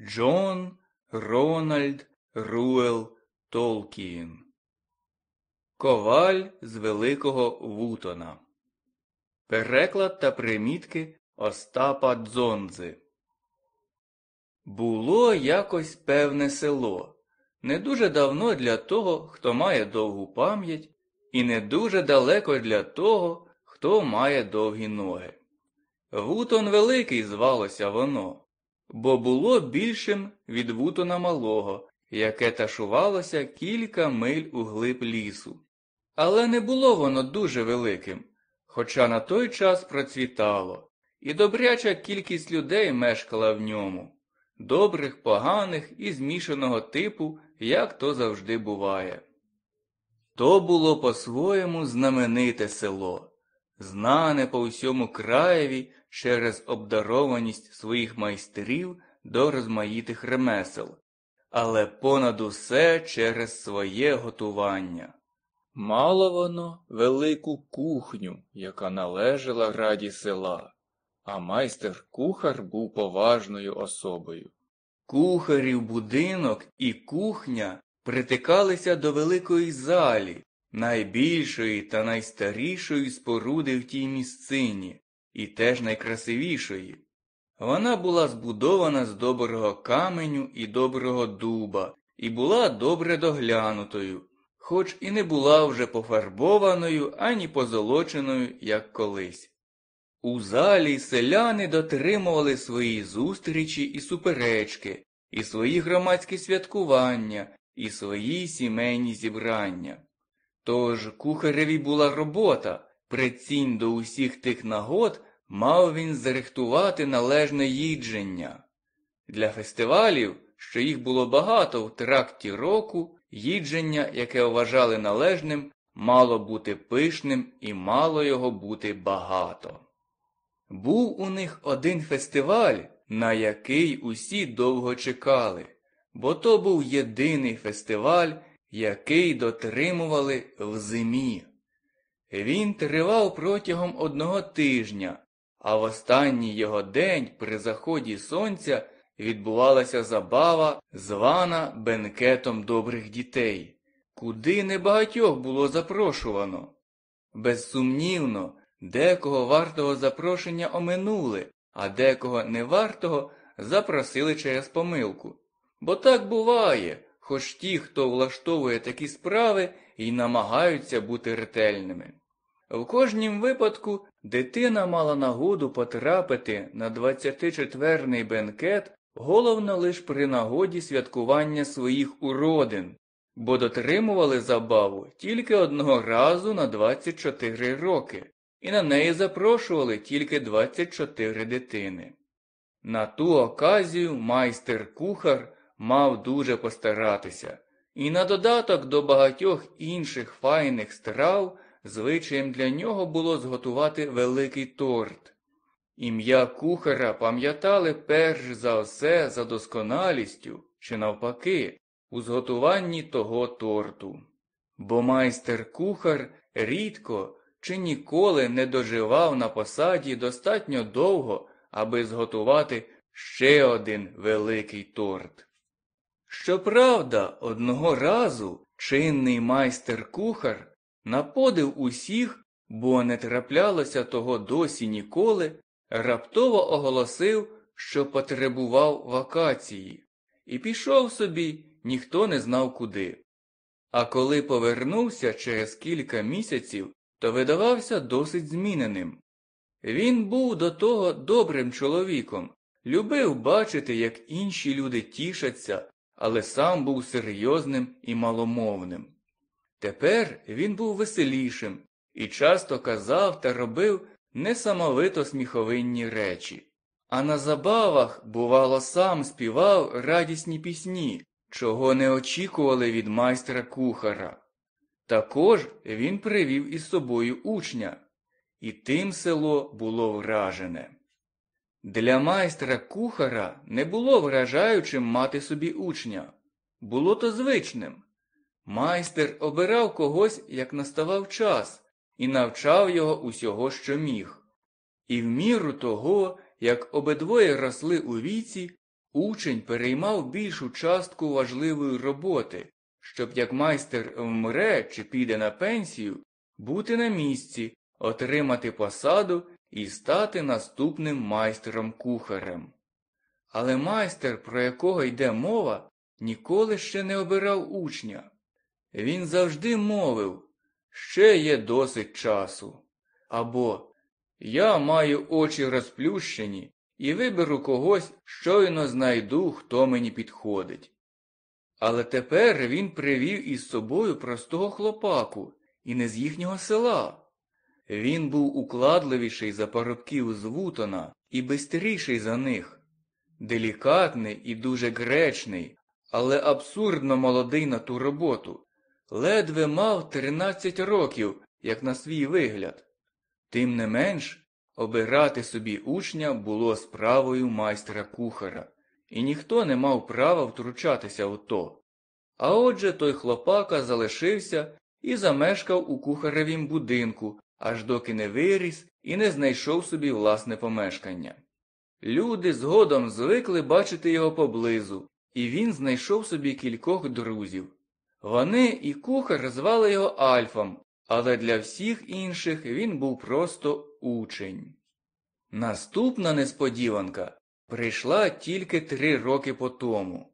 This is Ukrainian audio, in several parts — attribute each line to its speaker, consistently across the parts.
Speaker 1: Джон Рональд Руел Толкін Коваль з Великого Вутона Переклад та примітки Остапа Дзонзи Було якось певне село. Не дуже давно для того, хто має довгу пам'ять, і не дуже далеко для того, хто має довгі ноги. Вутон Великий звалося воно бо було більшим від Вутона малого, яке ташувалося кілька миль у глиб лісу. Але не було воно дуже великим, хоча на той час процвітало, і добряча кількість людей мешкала в ньому, добрих, поганих і змішаного типу, як то завжди буває. То було по-своєму знамените село, знане по всьому краєві через обдарованість своїх майстрів до розмаїтих ремесел, але понад усе через своє готування. Мало воно велику кухню, яка належала раді села, а майстер кухар був поважною особою. Кухарів будинок і кухня притикалися до великої залі, найбільшої та найстарішої споруди в тій місцині, і теж найкрасивішої. Вона була збудована з доброго каменю і доброго дуба, і була добре доглянутою, хоч і не була вже пофарбованою ані позолоченою, як колись. У залі селяни дотримували свої зустрічі і суперечки, і свої громадські святкування, і свої сімейні зібрання. Тож кухареві була робота, Прицінь до усіх тих нагод мав він зарихтувати належне їдження. Для фестивалів, що їх було багато в тракті року, їдження, яке вважали належним, мало бути пишним і мало його бути багато. Був у них один фестиваль, на який усі довго чекали, бо то був єдиний фестиваль, який дотримували в зимі. Він тривав протягом одного тижня, а в останній його день при заході сонця відбувалася забава, звана бенкетом добрих дітей, куди небагатьох було запрошувано. Безсумнівно, декого вартого запрошення оминули, а декого невартого запросили через помилку. Бо так буває, хоч ті, хто влаштовує такі справи, і намагаються бути ретельними. В кожнім випадку дитина мала нагоду потрапити на 24-й бенкет головно лише при нагоді святкування своїх уродин, бо дотримували забаву тільки одного разу на 24 роки, і на неї запрошували тільки 24 дитини. На ту оказію майстер кухар мав дуже постаратися, і на додаток до багатьох інших файних страв. Звичаєм для нього було зготувати великий торт. Ім'я кухара пам'ятали перш за все за досконалістю, чи навпаки, у зготуванні того торту. Бо майстер кухар рідко чи ніколи не доживав на посаді достатньо довго, аби зготувати ще один великий торт. Щоправда, одного разу чинний майстер кухар на подив усіх, бо не траплялося того досі ніколи, раптово оголосив, що потребував вакації, і пішов собі, ніхто не знав куди. А коли повернувся через кілька місяців, то видавався досить зміненим. Він був до того добрим чоловіком, любив бачити, як інші люди тішаться, але сам був серйозним і маломовним. Тепер він був веселішим і часто казав та робив несамовито сміховинні речі. А на забавах, бувало, сам співав радісні пісні, чого не очікували від майстра кухара. Також він привів із собою учня, і тим село було вражене. Для майстра кухара не було вражаючим мати собі учня, було то звичним. Майстер обирав когось, як наставав час, і навчав його усього, що міг. І в міру того, як обидвоє росли у віці, Учень переймав більшу частку важливої роботи, щоб як майстер вмре чи піде на пенсію, бути на місці, отримати посаду і стати наступним майстером кухарем. Але майстер, про якого йде мова, ніколи ще не обирав учня. Він завжди мовив ще є досить часу. Або Я маю очі розплющені і виберу когось, щойно знайду, хто мені підходить. Але тепер він привів із собою простого хлопаку, і не з їхнього села. Він був укладливіший за парубків з Вутона і бистріший за них, делікатний і дуже гречний, але абсурдно молодий на ту роботу, ледве мав 13 років, як на свій вигляд. Тим не менш, обирати собі учня було справою майстра кухара, і ніхто не мав права втручатися у то. А отже той хлопака залишився і замешкав у кухаревім будинку, аж доки не виріс і не знайшов собі власне помешкання. Люди згодом звикли бачити його поблизу, і він знайшов собі кількох друзів. Вони і кухар звали його Альфом, але для всіх інших він був просто учень. Наступна несподіванка прийшла тільки три роки по тому.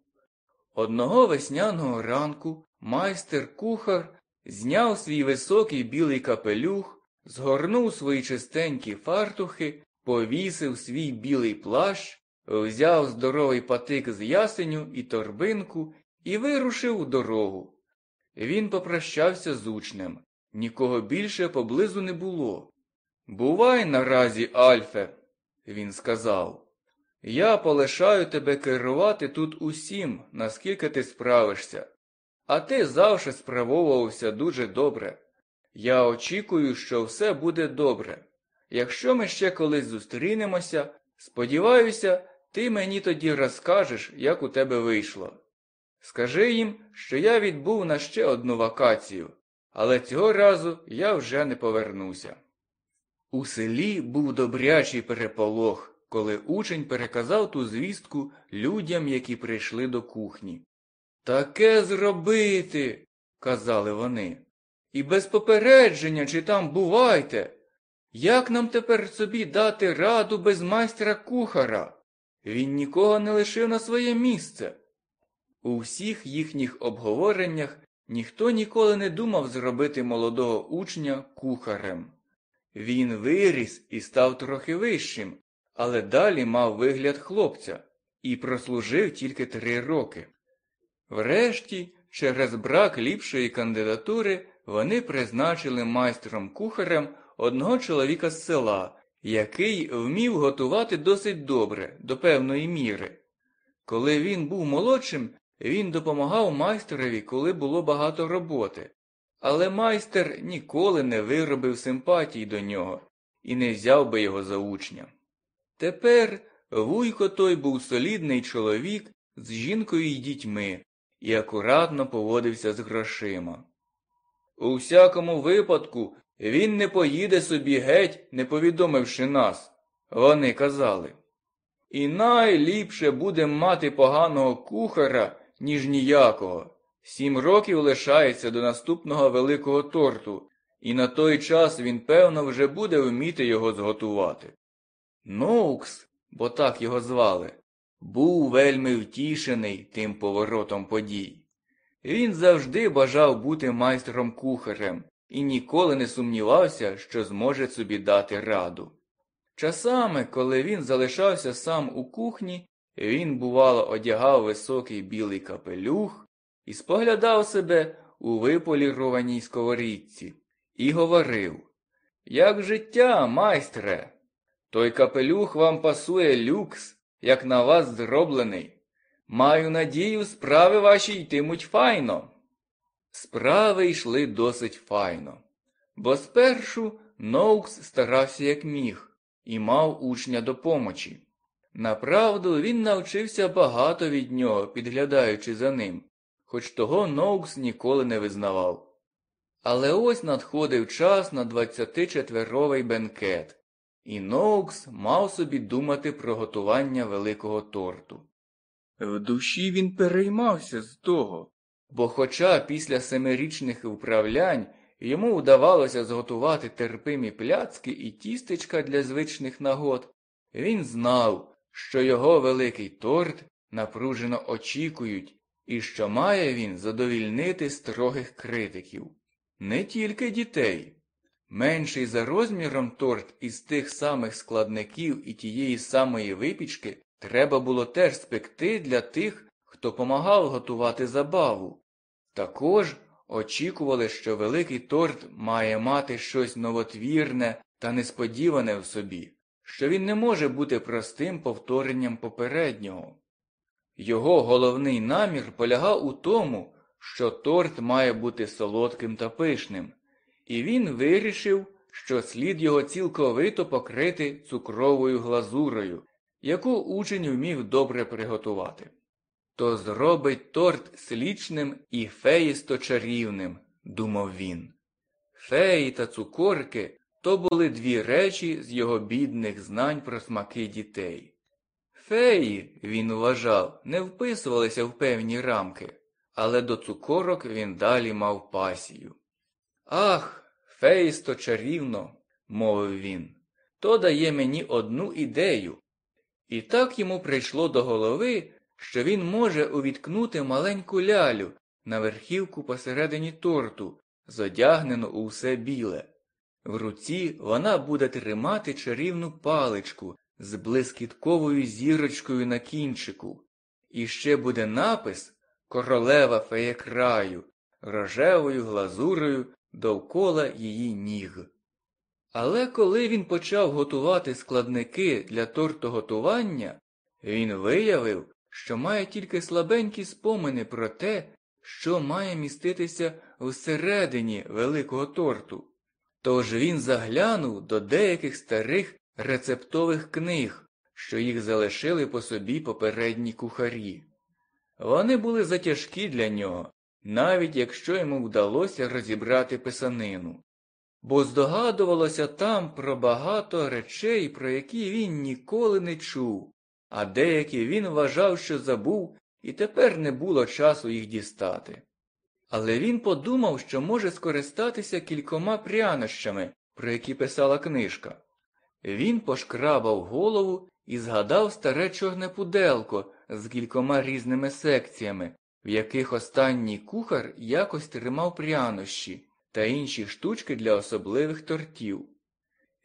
Speaker 1: Одного весняного ранку майстер кухар зняв свій високий білий капелюх, згорнув свої чистенькі фартухи, повісив свій білий плащ, взяв здоровий патик з ясеню і торбинку і вирушив у дорогу. Він попрощався з учнем. Нікого більше поблизу не було. Бувай наразі, Альфе, він сказав. Я полишаю тебе керувати тут усім, наскільки ти справишся, а ти завжди справовувався дуже добре. Я очікую, що все буде добре. Якщо ми ще колись зустрінемося, сподіваюся, ти мені тоді розкажеш, як у тебе вийшло. Скажи їм, що я відбув на ще одну вакацію, але цього разу я вже не повернуся. У селі був добрячий переполох, коли учень переказав ту звістку людям, які прийшли до кухні. Таке зробити, казали вони. І без попередження, чи там бувайте. Як нам тепер собі дати раду без майстра кухара? Він нікого не лишив на своє місце. У всіх їхніх обговореннях ніхто ніколи не думав зробити молодого учня кухарем. Він виріс і став трохи вищим, але далі мав вигляд хлопця і прослужив тільки три роки. Врешті, через брак ліпшої кандидатури, вони призначили майстром кухарем одного чоловіка з села, який вмів готувати досить добре, до певної міри. Коли він був молодшим, він допомагав майстрові, коли було багато роботи, але майстер ніколи не виробив симпатій до нього і не взяв би його за учня. Тепер вуйко той був солідний чоловік з жінкою й дітьми і акуратно поводився з грошима. У всякому випадку він не поїде собі геть, не повідомивши нас, вони казали. І найліпше буде мати поганого кухара, ніж ніякого. Сім років лишається до наступного великого торту, і на той час він, певно, вже буде вміти його зготувати. Ноукс, бо так його звали, був вельми втішений тим поворотом подій. Він завжди бажав бути майстром кухарем і ніколи не сумнівався, що зможе собі дати раду. Часами, коли він залишався сам у кухні, він, бувало, одягав високий білий капелюх і споглядав себе у виполірованій сковорідці і говорив Як життя, майстре, той капелюх вам пасує люкс, як на вас зроблений. Маю надію, справи ваші йтимуть файно. Справи йшли досить файно, бо спершу Ноукс старався як міг і мав учня до помочі. Направду, він навчився багато від нього, підглядаючи за ним, хоч того Ноукс ніколи не визнавав. Але ось надходив час на 24-ровий бенкет, і Ноукс мав собі думати про готування великого торту.
Speaker 2: В душі він переймався з того.
Speaker 1: Бо хоча після семирічних вправлянь йому вдавалося зготувати терпимі пляцки і тістечка для звичних нагод, він знав, що його великий торт напружено очікують і що має він задовільнити строгих критиків. Не тільки дітей. Менший за розміром торт із тих самих складників і тієї самої випічки треба було теж спекти для тих, хто помагав готувати забаву. Також очікували, що великий торт має мати щось новотвірне та несподіване в собі, що він не може бути простим повторенням попереднього. Його головний намір полягав у тому, що торт має бути солодким та пишним, і він вирішив, що слід його цілковито покрити цукровою глазурою, яку учень вмів добре приготувати. То зробить торт слічним і феїсто чарівним, думав він. Феї та цукорки то були дві речі з його бідних знань про смаки дітей. Феї, він вважав, не вписувалися в певні рамки, але до цукорок він далі мав пасію. Ах, феїсто чарівно, мовив він, то дає мені одну ідею. І так йому прийшло до голови, що він може увіткнути маленьку лялю на верхівку посередині торту, зодягнену у все біле. В руці вона буде тримати чарівну паличку з блискітковою зірочкою на кінчику, і ще буде напис Королева фея краю, рожевою глазурою довкола її ніг. Але коли він почав готувати складники для тортоготування, він виявив, що має тільки слабенькі спомини про те, що має міститися всередині великого торту. Тож він заглянув до деяких старих рецептових книг, що їх залишили по собі попередні кухарі. Вони були затяжкі для нього, навіть якщо йому вдалося розібрати писанину, бо здогадувалося там про багато речей, про які він ніколи не чув, а деякі він вважав, що забув, і тепер не було часу їх дістати. Але він подумав, що може скористатися кількома прянощами, про які писала книжка. Він пошкрабав голову і згадав старе чорне пуделко з кількома різними секціями, в яких останній кухар якось тримав прянощі та інші штучки для особливих тортів.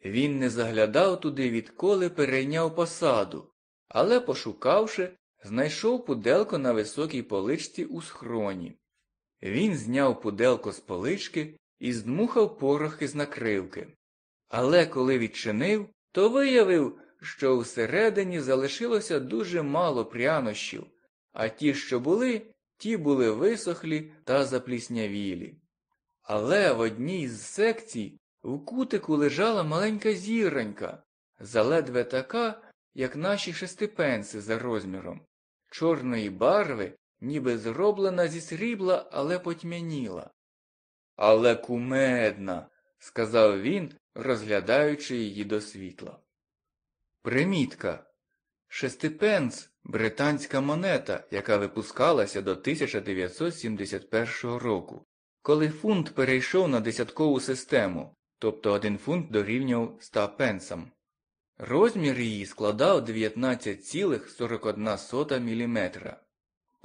Speaker 1: Він не заглядав туди, відколи перейняв посаду, але, пошукавши, знайшов пуделко на високій поличці у схроні. Він зняв пуделко з полички і здмухав порохи з накривки. Але коли відчинив, то виявив, що всередині залишилося дуже мало прянощів, а ті, що були, ті були висохлі та запліснявілі. Але в одній з секцій в кутику лежала маленька зіронька, заледве така, як наші шестипенси за розміром, чорної барви, ніби зроблена зі срібла, але потьмяніла. Але кумедна, сказав він, розглядаючи її до світла. Примітка. Шестипенс британська монета, яка випускалася до 1971 року, коли фунт перейшов на десяткову систему, тобто один фунт дорівнював 100 пенсам. Розмір її складав 19,41 мм.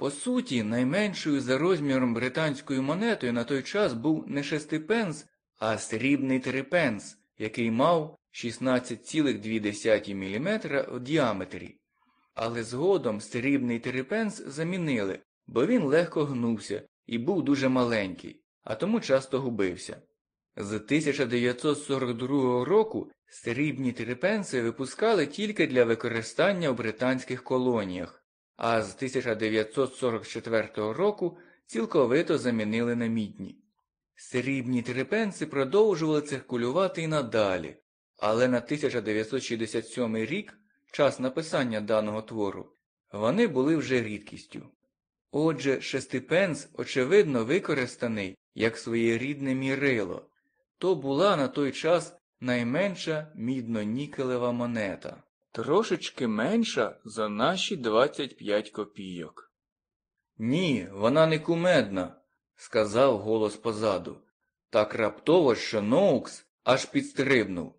Speaker 1: По суті, найменшою за розміром британською монетою на той час був не шестипенс, а срібний трипенс, який мав 16,2 мм в діаметрі. Але згодом срібний трипенс замінили, бо він легко гнувся і був дуже маленький, а тому часто губився. З 1942 року срібні трипенси випускали тільки для використання в британських колоніях, а з 1944 року цілковито замінили на мідні. Срібні трипенси продовжували циркулювати і надалі, але на 1967 рік, час написання даного твору, вони були вже рідкістю. Отже, шестипенс, очевидно, використаний як своєрідне мірило, то була на той час найменша мідно-нікелева монета.
Speaker 2: Трошечки менша за наші 25 копійок.
Speaker 1: Ні, вона не кумедна, сказав голос позаду. Так раптово, що Ноукс аж підстрибнув.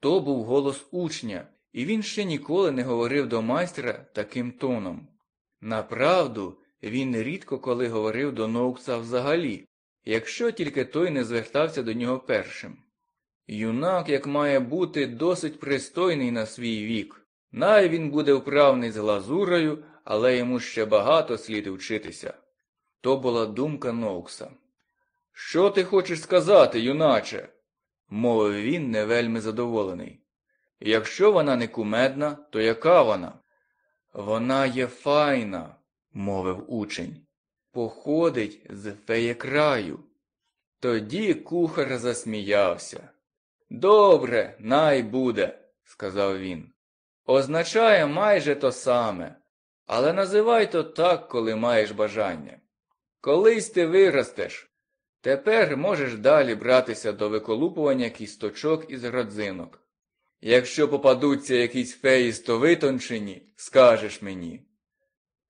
Speaker 1: То був голос учня, і він ще ніколи не говорив до майстра таким тоном. Направду, він рідко коли говорив до Ноукса взагалі, якщо тільки той не звертався до нього першим. Юнак, як має бути, досить пристойний на свій вік. Най він буде вправний з глазурою, але йому ще багато слід вчитися. То була думка Ноукса. Що ти хочеш сказати, юначе? мовив він не вельми задоволений. Якщо вона не кумедна, то яка вона? Вона є файна, мовив учень. Походить з феєкраю. Тоді кухар засміявся. Добре, най буде, сказав він. Означає майже то саме, але називай то так, коли маєш бажання. Колись ти виростеш. Тепер можеш далі братися до виколупування кісточок із родзинок. Якщо попадуться якісь феїсто витончені, скажеш мені.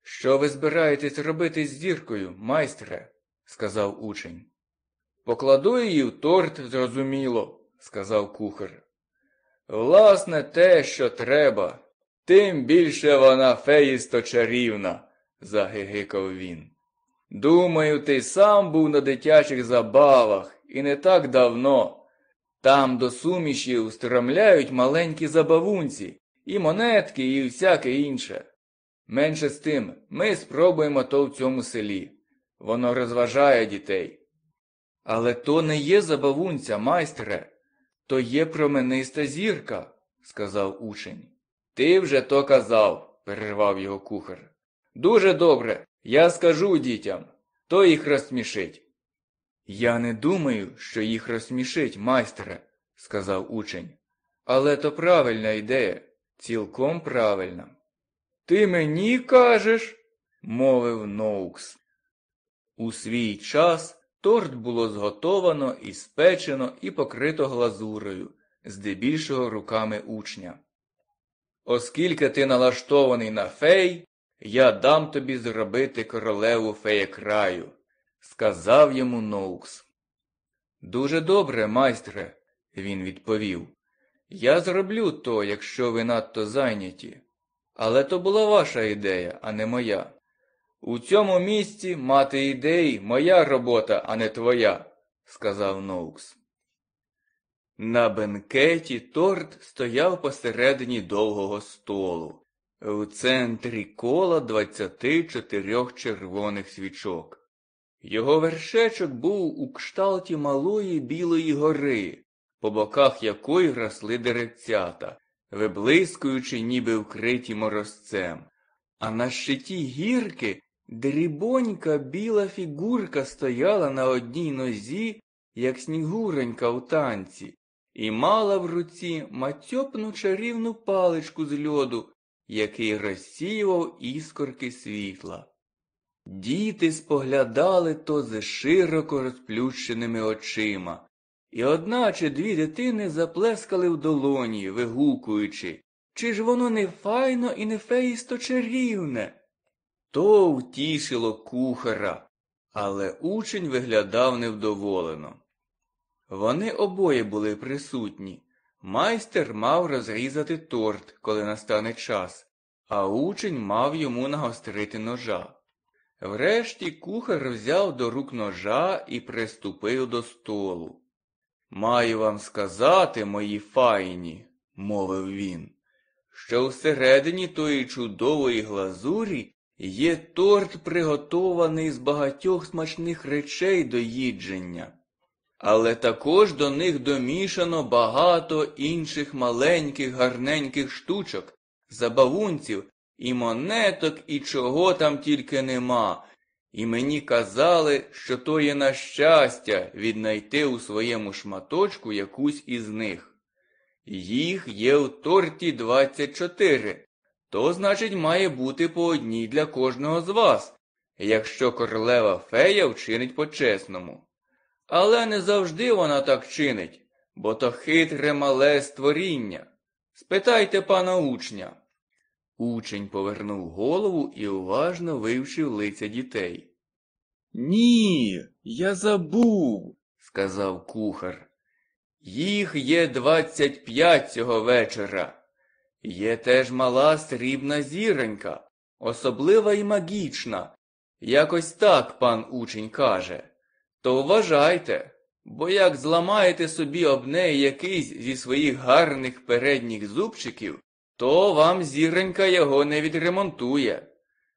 Speaker 1: Що ви збираєтесь робити з зіркою, майстре? сказав учень. Покладу її в торт, зрозуміло, сказав кухар. Власне, те, що треба, тим більше вона феїсто чарівна, загигикав він. Думаю, ти сам був на дитячих забавах, і не так давно. Там до суміші устромляють маленькі забавунці, і монетки, і всяке інше. Менше з тим, ми спробуємо то в цьому селі. Воно розважає дітей. Але то не є забавунця, майстре, то є промениста зірка, сказав учень. Ти вже то казав, перервав його кухар. Дуже добре, я скажу дітям, то їх розсмішить. Я не думаю, що їх розсмішить, майстре, сказав учень. Але то правильна ідея, цілком правильна. Ти мені кажеш, мовив Ноукс. У свій час торт було зготовано і спечено і покрито глазурою, здебільшого руками учня. Оскільки ти налаштований на фей, я дам тобі зробити королеву феєкраю, сказав йому Ноукс. Дуже добре, майстре, він відповів. Я зроблю то, якщо ви надто зайняті. Але то була ваша ідея, а не моя. У цьому місці мати ідеї моя робота, а не твоя, сказав Ноукс. На бенкеті торт стояв посередині довгого столу, в центрі кола двадцяти чотирьох червоних свічок. Його вершечок був у кшталті малої білої гори, по боках якої росли деревцята, виблискуючи, ніби вкриті морозцем. А на щиті гірки дрібонька біла фігурка стояла на одній нозі, як снігуренька у танці, і мала в руці матьопну чарівну паличку з льоду, який розсіював іскорки світла. Діти споглядали то з широко розплющеними очима, і одна чи дві дитини заплескали в долоні, вигукуючи Чи ж воно не файно і не феїсто чарівне? То втішило кухара, але учень виглядав невдоволено. Вони обоє були присутні. Майстер мав розрізати торт, коли настане час, а учень мав йому нагострити ножа. Врешті кухар взяв до рук ножа і приступив до столу. Маю вам сказати, мої файні, мовив він, що всередині тої чудової глазурі є торт, приготований з багатьох смачних речей до їдження. Але також до них домішано багато інших маленьких гарненьких штучок, забавунців і монеток, і чого там тільки нема. І мені казали, що то є на щастя віднайти у своєму шматочку якусь із них. Їх є в торті 24, то, значить, має бути по одній для кожного з вас, якщо королева фея вчинить по-чесному. Але не завжди вона так чинить, бо то хитре мале створіння. Спитайте пана учня. Учень повернув голову і уважно вивчив лиця дітей.
Speaker 2: Ні, я забув.
Speaker 1: сказав кухар. Їх є двадцять п'ять цього вечора. Є теж мала срібна зіронька, особлива і магічна. Якось так пан учень каже. То вважайте, бо як зламаєте собі об неї якийсь зі своїх гарних передніх зубчиків, то вам зіронька його не відремонтує.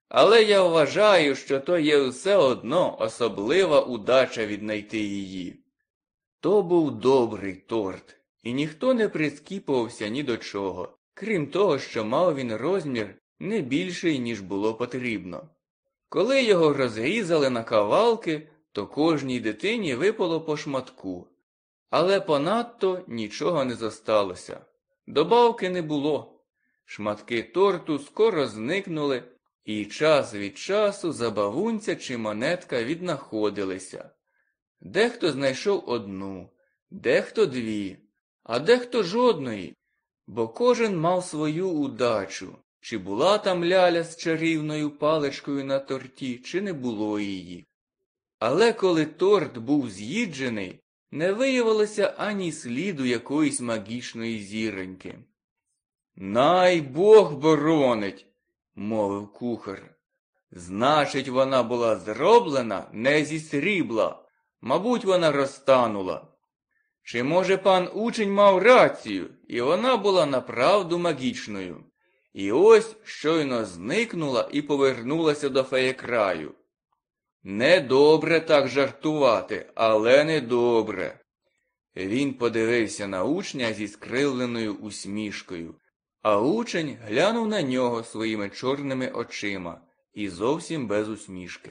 Speaker 1: Але я вважаю, що то є все одно особлива удача віднайти її. То був добрий торт, і ніхто не прискіпувався ні до чого, крім того, що мав він розмір не більший, ніж було потрібно. Коли його розрізали на кавалки, то кожній дитині випало по шматку. Але понадто нічого не зосталося. Добавки не було. Шматки торту скоро зникнули, і час від часу забавунця чи монетка віднаходилися. Дехто знайшов одну, дехто дві, а дехто жодної, бо кожен мав свою удачу, чи була там ляля з чарівною паличкою на торті, чи не було її. Але коли торт був з'їджений, не виявилося ані сліду якоїсь магічної зіроньки. Най Бог боронить, мовив кухар. Значить, вона була зроблена не зі срібла, мабуть, вона розтанула. Чи, може, пан учень мав рацію, і вона була направду магічною. І ось щойно зникнула і повернулася до феєкраю. Недобре так жартувати, але недобре. Він подивився на учня зі скривленою усмішкою, а учень глянув на нього своїми чорними очима і зовсім без усмішки.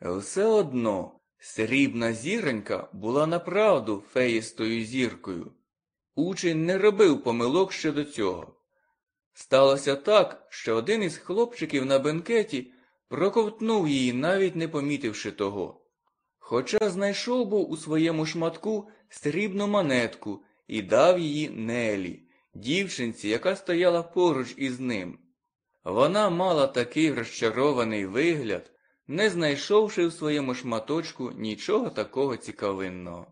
Speaker 1: Все одно срібна зіронька була направду феїстою зіркою. Учень не робив помилок щодо цього. Сталося так, що один із хлопчиків на бенкеті проковтнув її, навіть не помітивши того. Хоча знайшов був у своєму шматку срібну монетку і дав її Нелі, дівчинці, яка стояла поруч із ним. Вона мала такий розчарований вигляд, не знайшовши в своєму шматочку нічого такого цікавинного.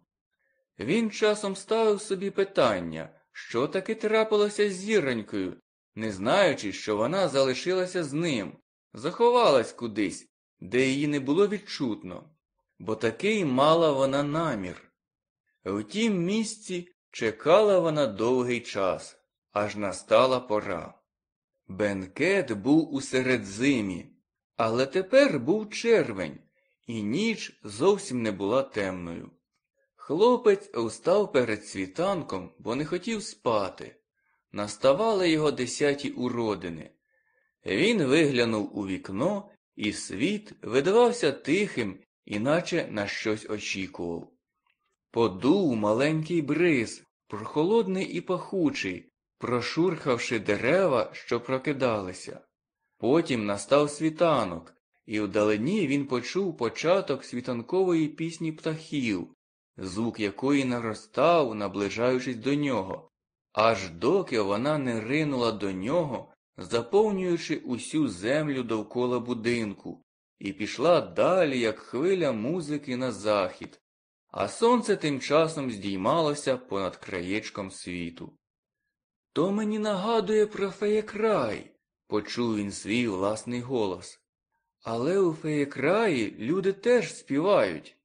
Speaker 1: Він часом ставив собі питання, що таки трапилося з зіронькою, не знаючи, що вона залишилася з ним, заховалась кудись, де її не було відчутно, бо такий мала вона намір. В тім місці чекала вона довгий час, аж настала пора. Бенкет був у середзимі, але тепер був червень, і ніч зовсім не була темною. Хлопець устав перед світанком, бо не хотів спати. Наставали його десяті уродини. Він виглянув у вікно, і світ видавався тихим, іначе на щось очікував. Подув маленький бриз, прохолодний і пахучий, прошурхавши дерева, що прокидалися. Потім настав світанок, і вдалині він почув початок світанкової пісні птахів, звук якої наростав, наближаючись до нього, аж доки вона не ринула до нього, заповнюючи усю землю довкола будинку, і пішла далі, як хвиля музики на захід, а сонце тим часом здіймалося понад краєчком світу. То мені нагадує про феєкрай, почув він свій власний голос. Але у феєкраї люди теж співають.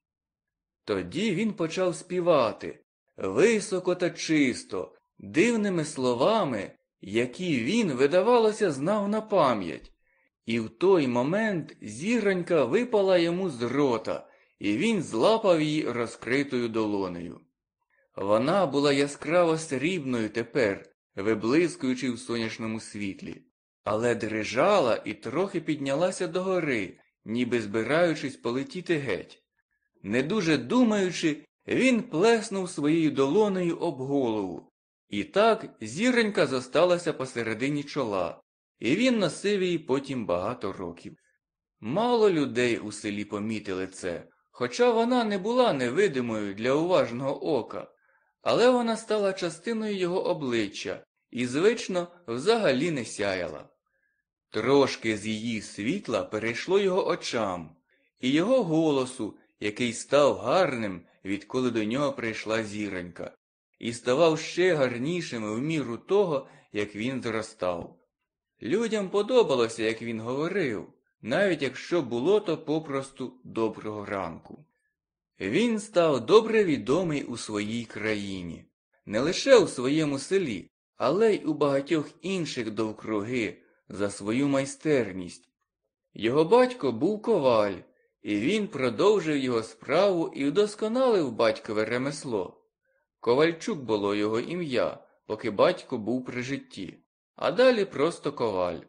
Speaker 1: Тоді він почав співати високо та чисто, дивними словами, які він, видавалося, знав на пам'ять. І в той момент зіронька випала йому з рота, і він злапав її розкритою долонею. Вона була яскраво срібною тепер, виблискуючи в сонячному світлі, але дрижала і трохи піднялася догори, ніби збираючись полетіти геть. Не дуже думаючи, він плеснув своєю долонею об голову. І так зіронька зосталася посередині чола, і він носив її потім багато років. Мало людей у селі помітили це, хоча вона не була невидимою для уважного ока, але вона стала частиною його обличчя, і, звично, взагалі не сяяла. Трошки з її світла перейшло його очам, і його голосу, який став гарним, відколи до нього прийшла зіронька, і ставав ще гарнішим в міру того, як він зростав. Людям подобалося, як він говорив, навіть якщо було то попросту доброго ранку. Він став добре відомий у своїй країні, не лише у своєму селі, але й у багатьох інших довкруги за свою майстерність. Його батько був коваль, і він продовжив його справу і вдосконалив батькове ремесло. Ковальчук було його ім'я, поки батько був при житті, а далі просто коваль.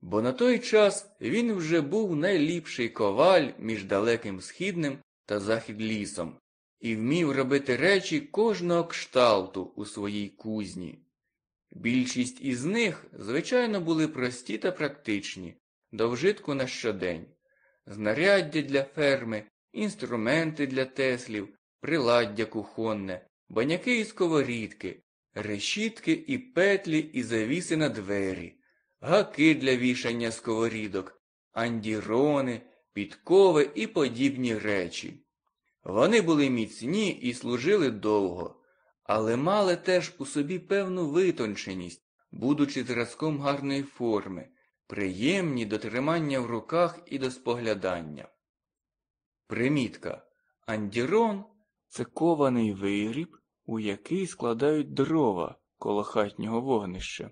Speaker 1: Бо на той час він вже був найліпший коваль між далеким східним та захід лісом, і вмів робити речі кожного кшталту у своїй кузні. Більшість із них, звичайно, були прості та практичні, до вжитку на щодень, знаряддя для ферми, інструменти для теслів, приладдя кухонне, баняки і сковорідки, решітки і петлі і завіси на двері, гаки для вішання сковорідок, андірони, підкови і подібні речі. Вони були міцні і служили довго, але мали теж у собі певну витонченість, будучи зразком гарної форми, приємні до тримання в руках і до споглядання. Примітка. Андірон це кований виріб, у який складають дрова коло хатнього вогнища.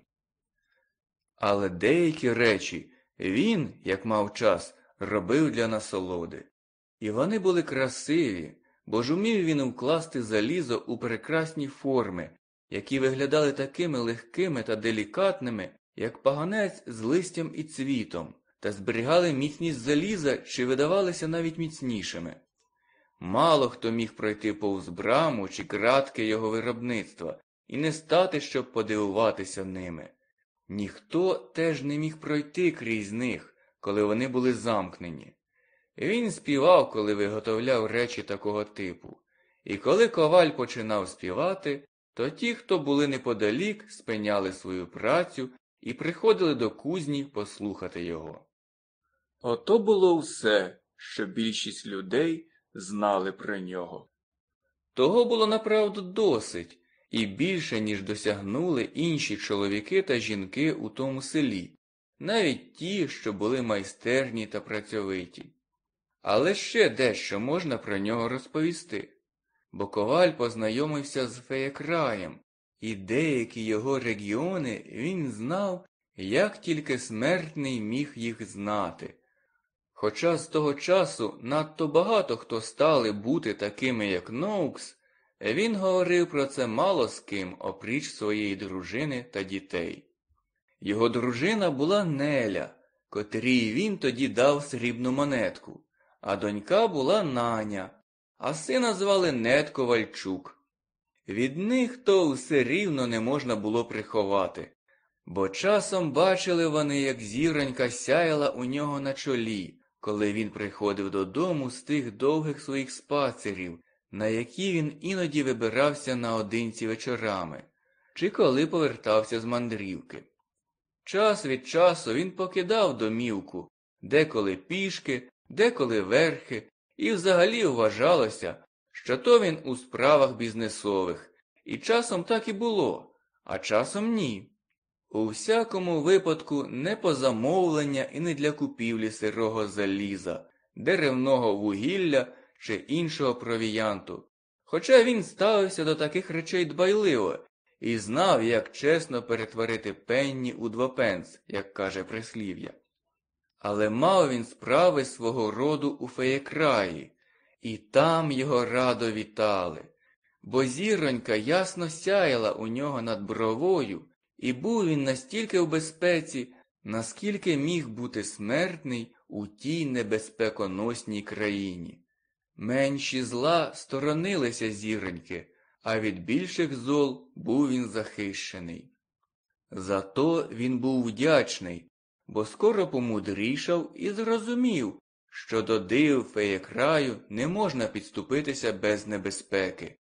Speaker 1: Але деякі речі він, як мав час, робив для насолоди. І вони були красиві, бо ж умів він вкласти залізо у прекрасні форми, які виглядали такими легкими та делікатними, як паганець з листям і цвітом, та зберігали міцність заліза чи видавалися навіть міцнішими. Мало хто міг пройти повз браму чи кратки його виробництва і не стати, щоб подивуватися ними. Ніхто теж не міг пройти крізь них, коли вони були замкнені. Він співав, коли виготовляв речі такого типу, і коли коваль починав співати, то ті, хто були неподалік, спиняли свою працю і приходили до кузні послухати його. Ото було все, що більшість людей знали про нього. Того було направду досить, і більше, ніж досягнули інші чоловіки та жінки у тому селі, навіть ті, що були майстерні та працьовиті. Але ще дещо можна про нього розповісти, бо коваль познайомився з феєкраєм, і деякі його регіони він знав, як тільки смертний міг їх знати. Хоча з того часу надто багато хто стали бути такими, як Ноукс, він говорив про це мало з ким, опріч своєї дружини та дітей. Його дружина була Неля, котрій він тоді дав срібну монетку, а донька була Наня, а сина звали Нед Ковальчук. Від них то все рівно не можна було приховати, бо часом бачили вони, як зіронька сяяла у нього на чолі, коли він приходив додому з тих довгих своїх спацерів, на які він іноді вибирався наодинці вечорами, чи коли повертався з мандрівки. Час від часу він покидав домівку, деколи пішки, деколи верхи, і взагалі вважалося, що то він у справах бізнесових, і часом так і було, а часом ні. У всякому випадку не по замовлення і не для купівлі сирого заліза, деревного вугілля чи іншого провіянту. Хоча він ставився до таких речей дбайливо і знав, як чесно перетворити пенні у двопенс, як каже прислів'я. Але мав він справи свого роду у феєкраї, і там його радо вітали, бо зіронька ясно сяяла у нього над бровою, і був він настільки в безпеці, наскільки міг бути смертний у тій небезпеконосній країні. Менші зла сторонилися зіроньки, а від більших зол був він захищений. Зато він був вдячний, бо скоро помудрішав і зрозумів, що до див феєкраю не можна підступитися без небезпеки,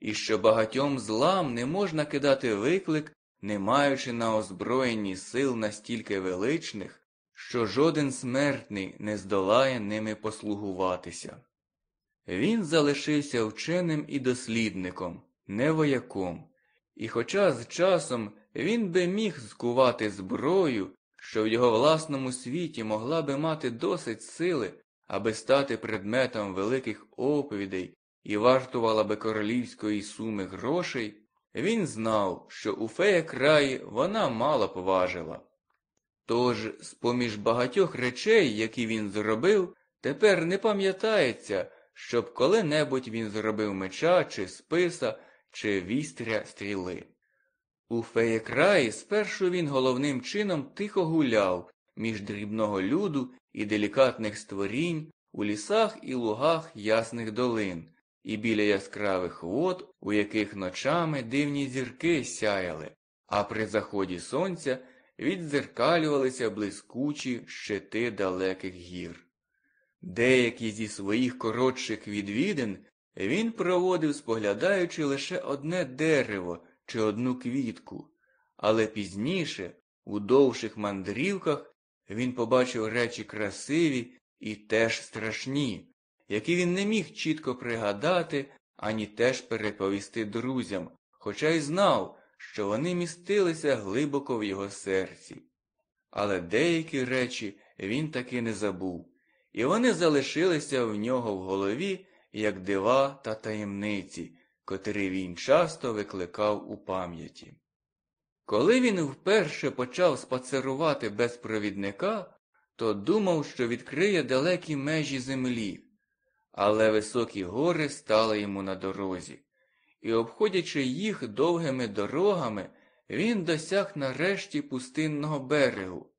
Speaker 1: і що багатьом злам не можна кидати виклик не маючи на озброєнні сил настільки величних, що жоден смертний не здолає ними послугуватися. Він залишився вченим і дослідником, не вояком, і хоча з часом він би міг скувати зброю, що в його власному світі могла би мати досить сили, аби стати предметом великих оповідей і вартувала би королівської суми грошей, він знав, що у фея краї вона мало поважила. Тож, з поміж багатьох речей, які він зробив, тепер не пам'ятається, щоб коли-небудь він зробив меча чи списа, чи вістря стріли. У феєкраї спершу він головним чином тихо гуляв між дрібного люду і делікатних створінь у лісах і лугах ясних долин, і біля яскравих вод, у яких ночами дивні зірки сяяли, а при заході сонця віддзеркалювалися блискучі щити далеких гір. Деякі зі своїх коротших відвідин він проводив, споглядаючи лише одне дерево чи одну квітку, але пізніше, у довших мандрівках, він побачив речі красиві і теж страшні, які він не міг чітко пригадати, ані теж переповісти друзям, хоча й знав, що вони містилися глибоко в його серці. Але деякі речі він таки не забув, і вони залишилися в нього в голові, як дива та таємниці, котрі він часто викликав у пам'яті. Коли він вперше почав спацерувати без провідника, то думав, що відкриє далекі межі землі, але високі гори стали йому на дорозі, і, обходячи їх довгими дорогами, він досяг нарешті пустинного берегу.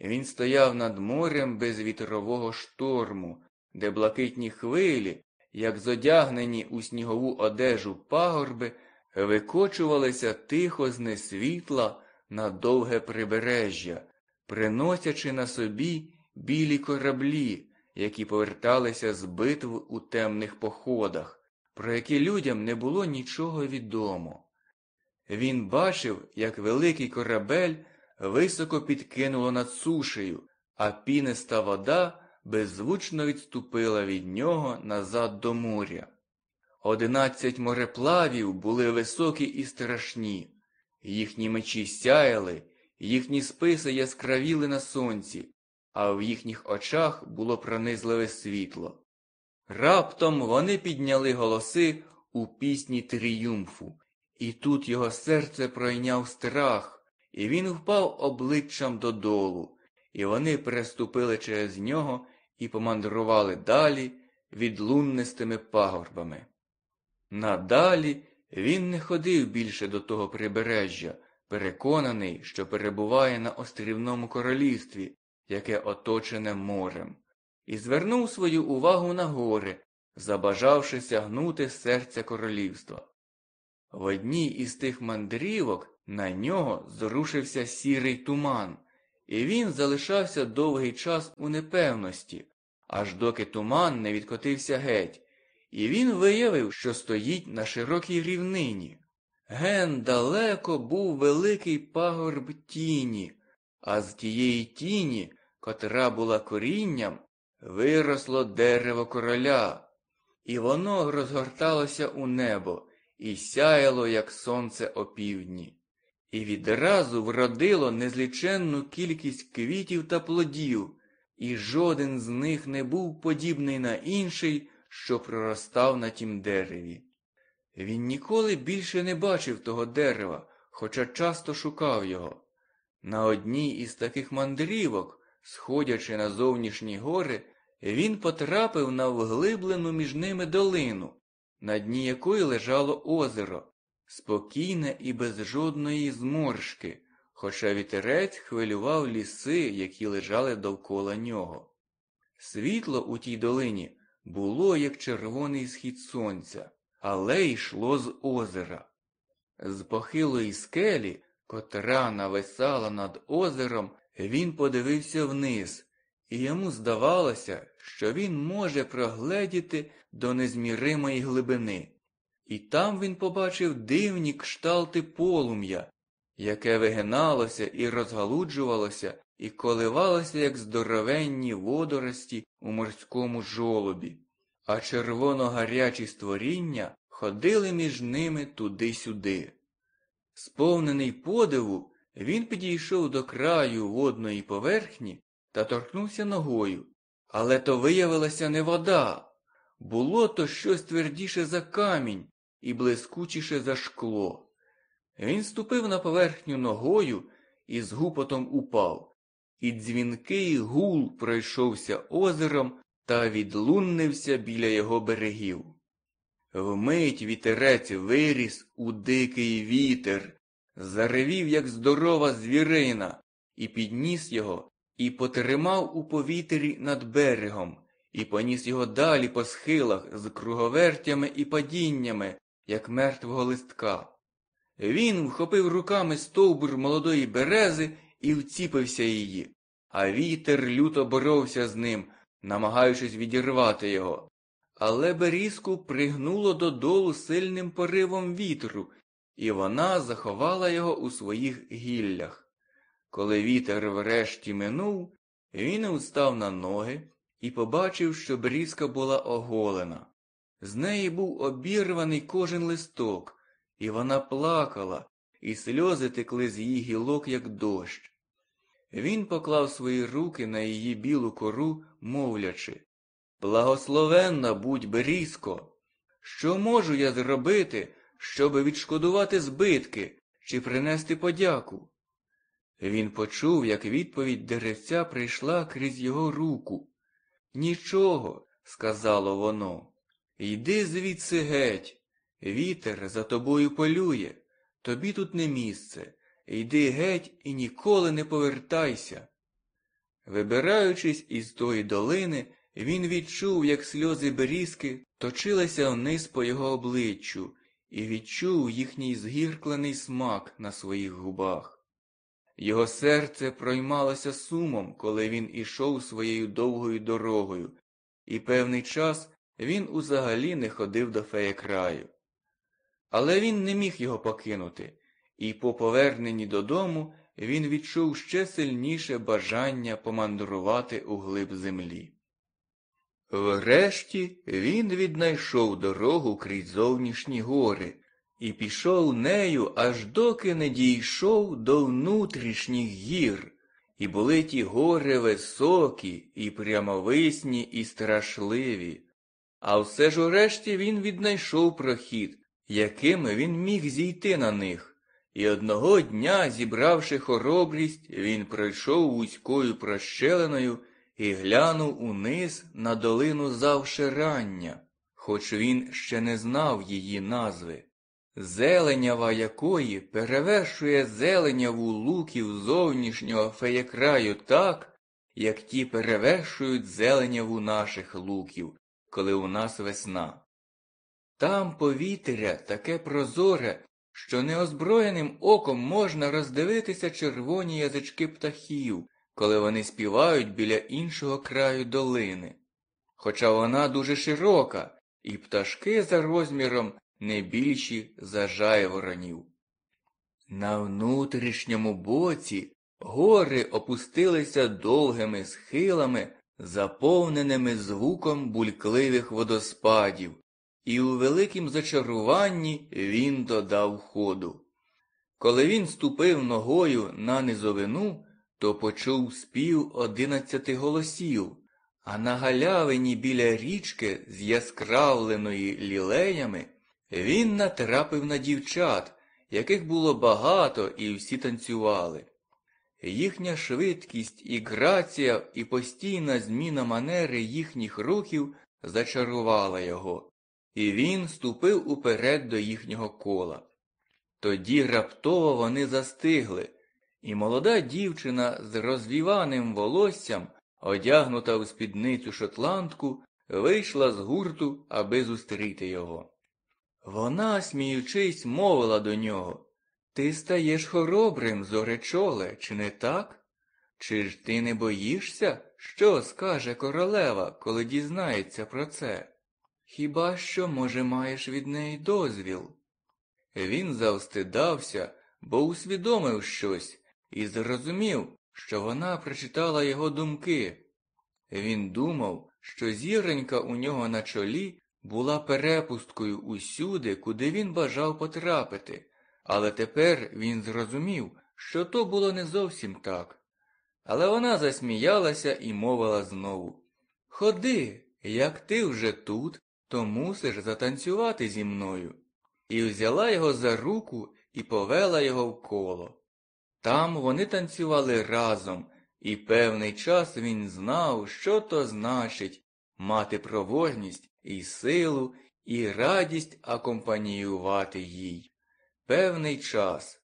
Speaker 1: Він стояв над морем без вітрового шторму, де блакитні хвилі, як зодягнені у снігову одежу пагорби, викочувалися тихо з несвітла на довге прибережжя, приносячи на собі білі кораблі, які поверталися з битв у темних походах, про які людям не було нічого відомо. Він бачив, як великий корабель високо підкинуло над сушею, а піниста вода беззвучно відступила від нього назад до моря. Одинадцять мореплавів були високі і страшні, їхні мечі сяяли, їхні списи яскравіли на сонці, а в їхніх очах було пронизливе світло. Раптом вони підняли голоси у пісні тріумфу, і тут його серце пройняв страх, і він впав обличчям додолу, і вони переступили через нього і помандрували далі відлуннистими пагорбами. Надалі він не ходив більше до того прибережжя, переконаний, що перебуває на острівному королівстві, яке оточене морем, і звернув свою увагу на гори, забажавши сягнути серця королівства. В одній із тих мандрівок на нього зрушився сірий туман, і він залишався довгий час у непевності, аж доки туман не відкотився геть, і він виявив, що стоїть на широкій рівнині. Ген далеко був великий пагорб тіні, а з тієї тіні, котра була корінням, виросло дерево короля, і воно розгорталося у небо і сяяло, як сонце опівдні, і відразу вродило незліченну кількість квітів та плодів, і жоден з них не був подібний на інший, що проростав на тім дереві. Він ніколи більше не бачив того дерева, хоча часто шукав його. На одній із таких мандрівок, сходячи на зовнішні гори, він потрапив на вглиблену між ними долину, на дні якої лежало озеро, спокійне і без жодної зморшки, хоча вітерець хвилював ліси, які лежали довкола нього. Світло у тій долині було, як червоний схід сонця, але йшло з озера. З похилої скелі, котра нависала над озером, він подивився вниз, і йому здавалося, що він може прогледіти до незміримої глибини. І там він побачив дивні кшталти полум'я, яке вигиналося і розгалуджувалося, і коливалося, як здоровенні водорості у морському жолобі, а червоно-гарячі створіння ходили між ними туди-сюди. Сповнений подиву, він підійшов до краю водної поверхні та торкнувся ногою, але то виявилася не вода, було то щось твердіше за камінь і блискучіше за шкло. Він ступив на поверхню ногою і з гупотом упав, і дзвінкий гул пройшовся озером та відлуннився біля його берегів. Вмить вітерець виріс у дикий вітер, заревів, як здорова звірина, і підніс його, і потримав у повітрі над берегом, і поніс його далі по схилах з круговертями і падіннями, як мертвого листка. Він вхопив руками стовбур молодої берези і вціпився її, а вітер люто боровся з ним, намагаючись відірвати його. Але берізку пригнуло додолу сильним поривом вітру, і вона заховала його у своїх гіллях. Коли вітер врешті минув, він устав на ноги і побачив, що берізка була оголена. З неї був обірваний кожен листок, і вона плакала, і сльози текли з її гілок, як дощ. Він поклав свої руки на її білу кору, мовлячи Благословенна будь берізко! Що можу я зробити, щоби відшкодувати збитки чи принести подяку? Він почув, як відповідь деревця прийшла крізь його руку. Нічого, сказало воно. Йди звідси геть. Вітер за тобою полює, тобі тут не місце. Йди геть і ніколи не повертайся. Вибираючись із тої долини, він відчув, як сльози берізки точилися вниз по його обличчю, і відчув їхній згірклений смак на своїх губах. Його серце проймалося сумом, коли він ішов своєю довгою дорогою, і певний час він узагалі не ходив до феєкраю. Але він не міг його покинути, і по поверненні додому він відчув ще сильніше бажання помандрувати у глиб землі. Врешті він віднайшов дорогу крізь зовнішні гори і пішов нею, аж доки не дійшов до внутрішніх гір, і були ті гори високі, і прямовисні, і страшливі. А все ж урешті він віднайшов прохід, яким він міг зійти на них. І одного дня, зібравши хоробрість, він пройшов вузькою прощеленою і глянув униз на долину завширання, хоч він ще не знав її назви, зеленява якої перевершує зеленяву луків зовнішнього феєкраю так, як ті перевершують зеленяву наших луків, коли у нас весна. Там повітря таке прозоре, що неозброєним оком можна роздивитися червоні язички птахів, коли вони співають біля іншого краю долини. Хоча вона дуже широка, і пташки за розміром не більші за жайворонів. На внутрішньому боці гори опустилися довгими схилами, заповненими звуком булькливих водоспадів, і у великім зачаруванні він додав ходу. Коли він ступив ногою на низовину, то почув спів одинадцяти голосів, а на галявині біля річки з яскравленої лілеями він натрапив на дівчат, яких було багато і всі танцювали. Їхня швидкість і грація, і постійна зміна манери їхніх рухів зачарувала його, і він ступив уперед до їхнього кола. Тоді раптово вони застигли, і молода дівчина з розвіваним волоссям, одягнута у спідницю шотландку, вийшла з гурту, аби зустріти його. Вона, сміючись, мовила до нього Ти стаєш хоробрим, зоречоле, чи не так? Чи ж ти не боїшся, що скаже королева, коли дізнається про це? Хіба що, може, маєш від неї дозвіл? Він завстидався, бо усвідомив щось і зрозумів, що вона прочитала його думки. Він думав, що зіронька у нього на чолі була перепусткою усюди, куди він бажав потрапити, але тепер він зрозумів, що то було не зовсім так. Але вона засміялася і мовила знову Ходи, як ти вже тут, то мусиш затанцювати зі мною. І взяла його за руку і повела його в коло. Там вони танцювали разом, і певний час він знав, що то значить мати провожність і силу, і радість акомпаніювати їй. Певний час.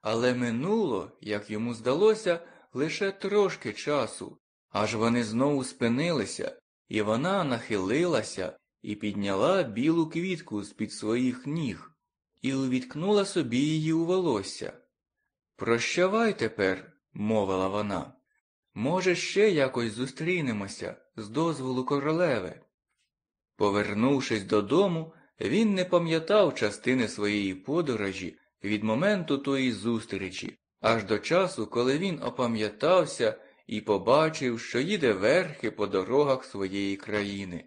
Speaker 1: Але минуло, як йому здалося, лише трошки часу, аж вони знову спинилися, і вона нахилилася і підняла білу квітку з-під своїх ніг і увіткнула собі її у волосся. Прощавай тепер, мовила вона. Може, ще якось зустрінемося з дозволу королеви. Повернувшись додому, він не пам'ятав частини своєї подорожі від моменту тої зустрічі, аж до часу, коли він опам'ятався і побачив, що їде верхи по дорогах своєї країни.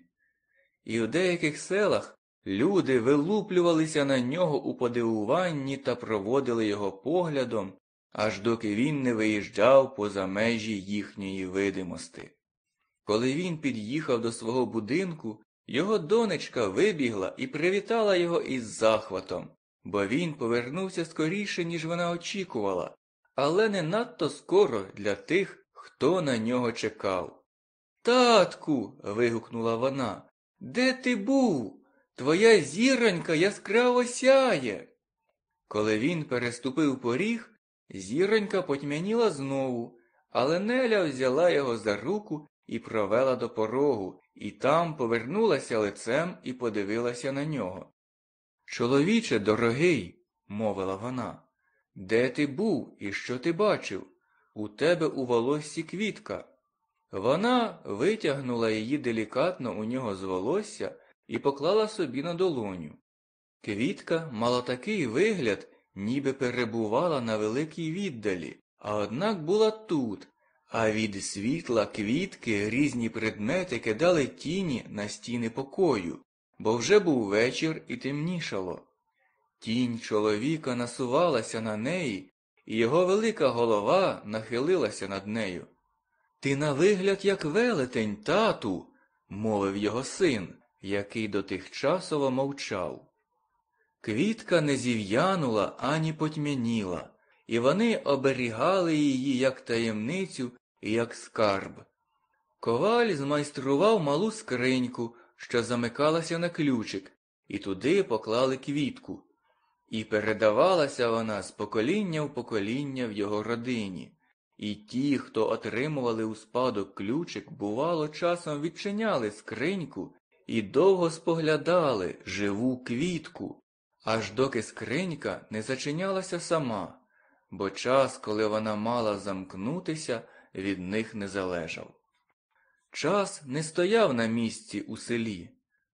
Speaker 1: І у деяких селах люди вилуплювалися на нього у подивуванні та проводили його поглядом, аж доки він не виїжджав поза межі їхньої видимости. Коли він під'їхав до свого будинку, його донечка вибігла і привітала його із захватом, бо він повернувся скоріше, ніж вона очікувала, але не надто скоро для тих, хто на нього чекав. Татку. вигукнула вона, де ти був? Твоя зіронька яскраво сяє. Коли він переступив поріг, зіронька потьмяніла знову, але Неля взяла його за руку і провела до порогу, і там повернулася лицем і подивилася на нього. Чоловіче дорогий, мовила вона, де ти був і що ти бачив? У тебе у волоссі квітка. Вона витягнула її делікатно у нього з волосся і поклала собі на долоню. Квітка мала такий вигляд, ніби перебувала на великій віддалі, а однак була тут, а від світла квітки різні предмети кидали тіні на стіни покою, бо вже був вечір і темнішало. Тінь чоловіка насувалася на неї, і його велика голова нахилилася над нею. Ти на вигляд, як велетень, тату, мовив його син, який до тих часово мовчав. Квітка не зів'янула ані потьмяніла, і вони оберігали її як таємницю і як скарб. Коваль змайстрував малу скриньку, що замикалася на ключик, і туди поклали квітку. І передавалася вона з покоління в покоління в його родині. І ті, хто отримували у спадок ключик, бувало, часом відчиняли скриньку і довго споглядали живу квітку, аж доки скринька не зачинялася сама, бо час, коли вона мала замкнутися, від них не залежав. Час не стояв на місці у селі,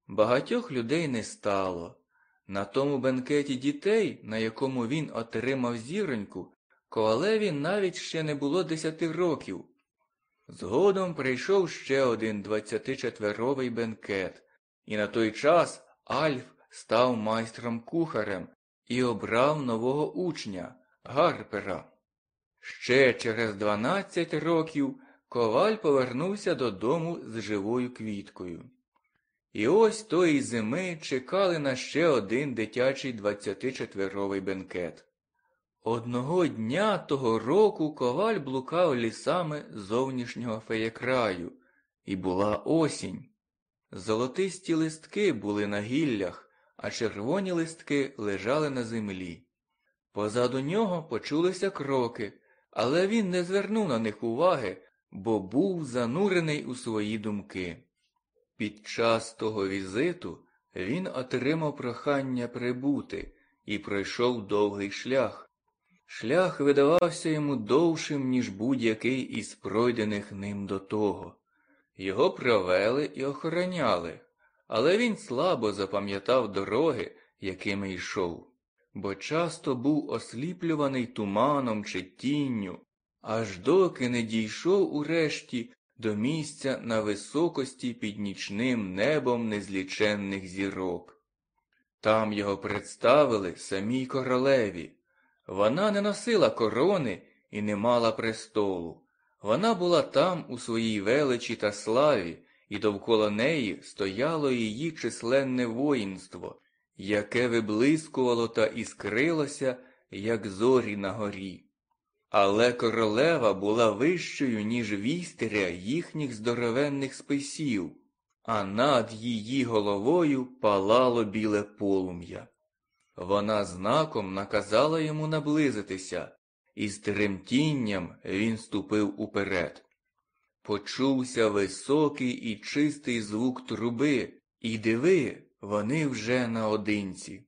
Speaker 1: багатьох людей не стало. На тому бенкеті дітей, на якому він отримав зіроньку, ковалеві навіть ще не було десяти років. Згодом прийшов ще один двадцятичетверовий бенкет, і на той час Альф став майстром кухарем і обрав нового учня Гарпера. Ще через дванадцять років коваль повернувся додому з живою квіткою. І ось тої зими чекали на ще один дитячий двадцятичетверовий бенкет. Одного дня того року коваль блукав лісами зовнішнього феєкраю, і була осінь. Золотисті листки були на гіллях, а червоні листки лежали на землі. Позаду нього почулися кроки, але він не звернув на них уваги, бо був занурений у свої думки. Під час того візиту він отримав прохання прибути і пройшов довгий шлях. Шлях видавався йому довшим, ніж будь-який із пройдених ним до того. Його провели і охороняли, але він слабо запам'ятав дороги, якими йшов. Бо часто був осліплюваний туманом чи тінню, аж доки не дійшов урешті до місця на високості під нічним небом незліченних зірок. Там його представили самій королеві. Вона не носила корони і не мала престолу. Вона була там у своїй величі та славі, і довкола неї стояло її численне воїнство, яке виблискувало та іскрилося, як зорі на горі. Але королева була вищою, ніж вістря їхніх здоровенних списів, а над її головою палало біле полум'я. Вона знаком наказала йому наблизитися, і з тремтінням він ступив уперед. Почувся високий і чистий звук труби, і диви, вони вже наодинці.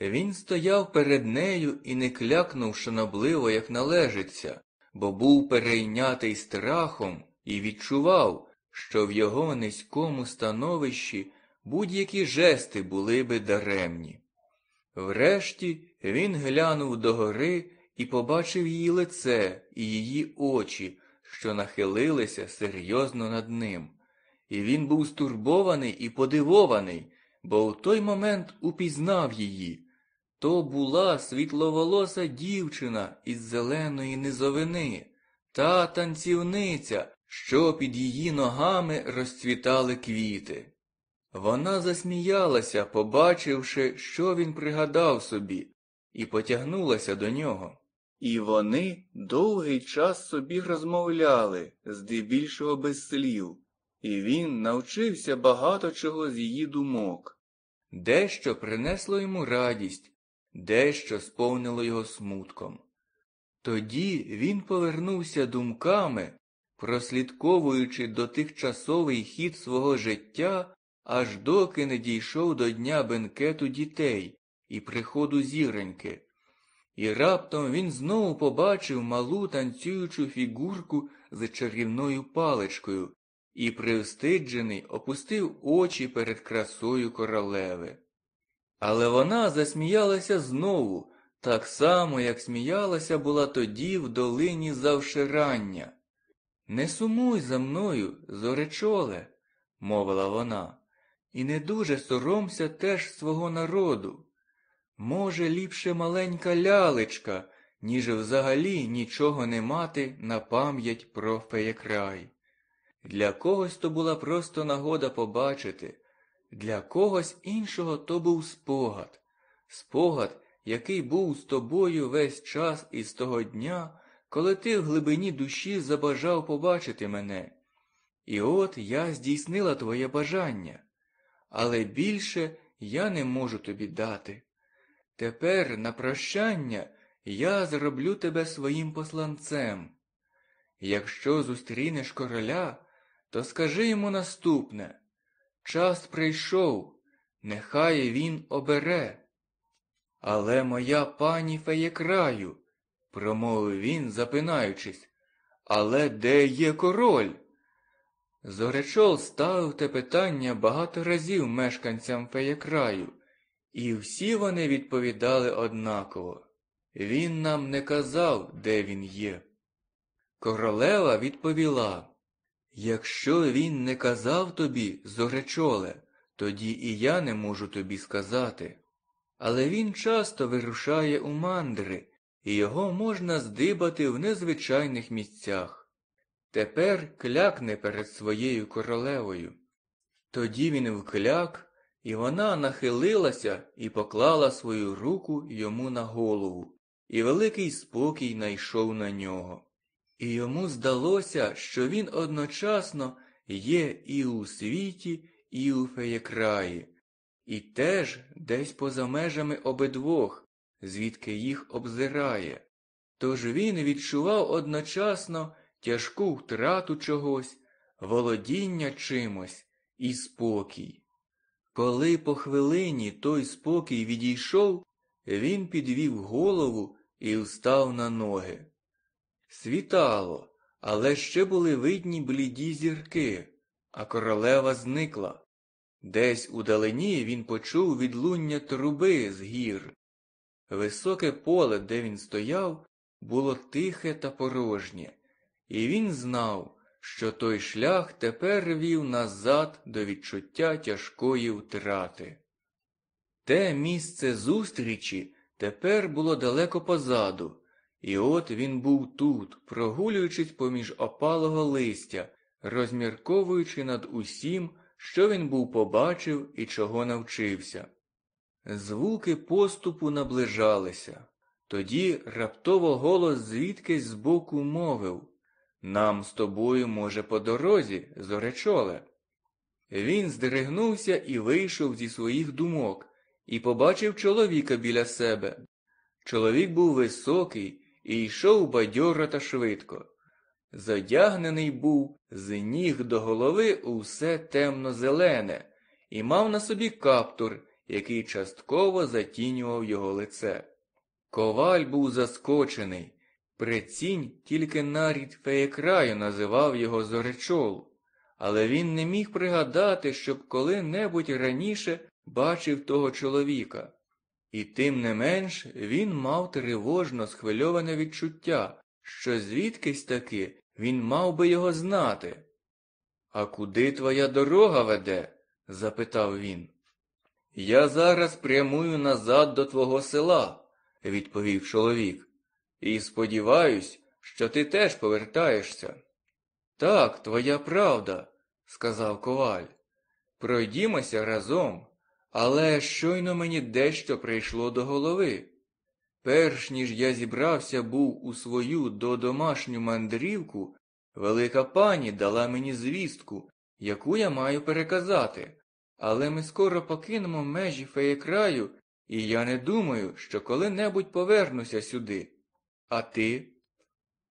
Speaker 1: Він стояв перед нею і не клякнув шанобливо, як належиться, бо був перейнятий страхом і відчував, що в його низькому становищі будь-які жести були би даремні. Врешті він глянув догори і побачив її лице і її очі, що нахилилися серйозно над ним. І він був стурбований і подивований, бо в той момент упізнав її. То була світловолоса дівчина із зеленої низовини, та танцівниця, що під її ногами розцвітали квіти. Вона засміялася, побачивши, що він пригадав собі, і потягнулася до нього. І вони довгий час собі розмовляли, здебільшого без слів, і він навчився багато чого з її думок. Дещо принесло йому радість, дещо сповнило його смутком. Тоді він повернувся думками, прослідковуючи до тихчасовий хід свого життя, аж доки не дійшов до дня бенкету дітей і приходу зіроньки. І раптом він знову побачив малу танцюючу фігурку з чарівною паличкою і, привстиджений, опустив очі перед красою королеви. Але вона засміялася знову, так само, як сміялася була тоді в долині завширання. Не сумуй за мною, зоречоле, мовила вона, і не дуже соромся теж свого народу. Може, ліпше маленька лялечка, ніж взагалі нічого не мати на пам'ять про феєкрай. Для когось то була просто нагода побачити, для когось іншого то був спогад, спогад, який був з тобою весь час із того дня, коли ти в глибині душі забажав побачити мене. І от я здійснила твоє бажання, але більше я не можу тобі дати. Тепер на прощання я зроблю тебе своїм посланцем. Якщо зустрінеш короля, то скажи йому наступне час прийшов, нехай він обере. Але моя пані феєкраю, промовив він, запинаючись, але де є король? Зоречол ставив те питання багато разів мешканцям феєкраю. І всі вони відповідали однаково він нам не казав, де він є. Королева відповіла Якщо він не казав тобі, зоречоле, тоді і я не можу тобі сказати. Але він часто вирушає у мандри, і його можна здибати в незвичайних місцях. Тепер клякне перед своєю королевою. Тоді він вкляк і вона нахилилася і поклала свою руку йому на голову, і великий спокій найшов на нього. І йому здалося, що він одночасно є і у світі, і у феєкраї, і теж десь поза межами обидвох, звідки їх обзирає. Тож він відчував одночасно тяжку втрату чогось, володіння чимось і спокій. Коли по хвилині той спокій відійшов, він підвів голову і встав на ноги. Світало, але ще були видні бліді зірки, а королева зникла. Десь у далині він почув відлуння труби з гір. Високе поле, де він стояв, було тихе та порожнє, і він знав, що той шлях тепер вів назад до відчуття тяжкої втрати. Те місце зустрічі тепер було далеко позаду, і от він був тут, прогулюючись поміж опалого листя, розмірковуючи над усім, що він був побачив і чого навчився. Звуки поступу наближалися. Тоді раптово голос звідкись збоку мовив Нам з тобою, може, по дорозі, зоречоле. Він здригнувся і вийшов зі своїх думок, і побачив чоловіка біля себе. Чоловік був високий і йшов бадьоро та швидко. Задягнений був з ніг до голови усе темно-зелене, і мав на собі каптур, який частково затінював його лице. Коваль був заскочений. Прицінь тільки нарід феєкраю називав його зоречол, але він не міг пригадати, щоб коли-небудь раніше бачив того чоловіка. І тим не менш він мав тривожно схвильоване відчуття, що звідкись таки він мав би його знати. А куди твоя дорога веде? запитав він. Я зараз прямую назад до твого села, відповів чоловік, і сподіваюсь, що ти теж повертаєшся. Так, твоя правда, сказав коваль. Пройдімося разом, але щойно мені дещо прийшло до голови. Перш ніж я зібрався був у свою додомашню мандрівку, велика пані дала мені звістку, яку я маю переказати, але ми скоро покинемо межі феєкраю, і я не думаю, що коли-небудь повернуся сюди. А ти?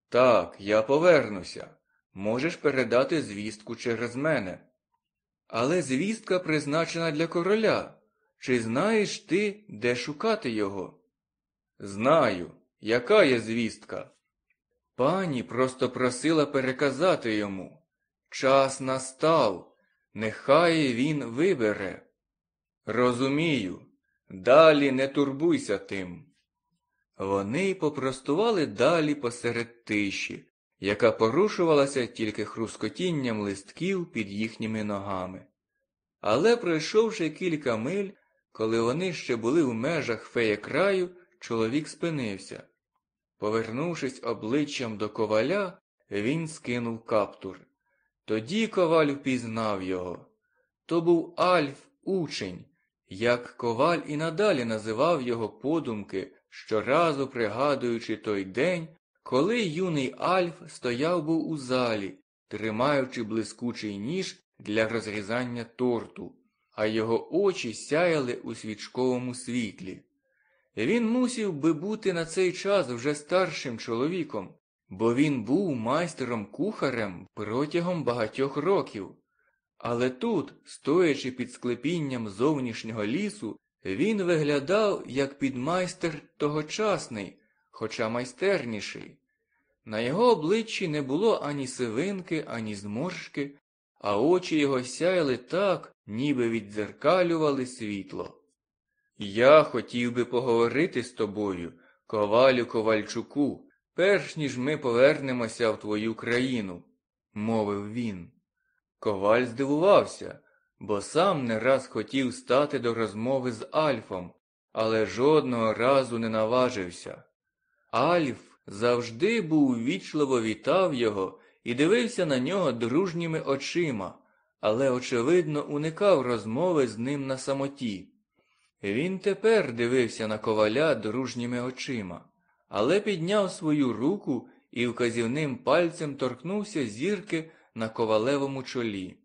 Speaker 1: Так, я повернуся. Можеш передати звістку через мене. Але звістка призначена для короля. Чи знаєш ти, де шукати його? Знаю, яка є звістка. Пані просто просила переказати йому. Час настав, нехай він вибере. Розумію, далі не турбуйся тим. Вони попростували далі посеред тиші, яка порушувалася тільки хрускотінням листків під їхніми ногами. Але, пройшовши кілька миль, коли вони ще були в межах феє краю, чоловік спинився. Повернувшись обличчям до коваля, він скинув каптур. Тоді коваль впізнав його. То був Альф учень, як коваль і надалі називав його подумки, щоразу пригадуючи той день, коли юний Альф стояв був у залі, тримаючи блискучий ніж для розрізання торту, а його очі сяяли у свічковому світлі. Він мусів би бути на цей час вже старшим чоловіком, бо він був майстером кухарем протягом багатьох років. Але тут, стоячи під склепінням зовнішнього лісу, він виглядав як підмайстер тогочасний, хоча майстерніший. На його обличчі не було ані сивинки, ані зморшки, а очі його сяяли так, ніби віддзеркалювали світло. Я хотів би поговорити з тобою, ковалю Ковальчуку, перш ніж ми повернемося в твою країну, мовив він. Коваль здивувався, бо сам не раз хотів стати до розмови з Альфом, але жодного разу не наважився. Альф завжди був вічливо вітав його і дивився на нього дружніми очима, але, очевидно, уникав розмови з ним на самоті. Він тепер дивився на коваля дружніми очима, але підняв свою руку і вказівним пальцем торкнувся зірки на ковалевому чолі.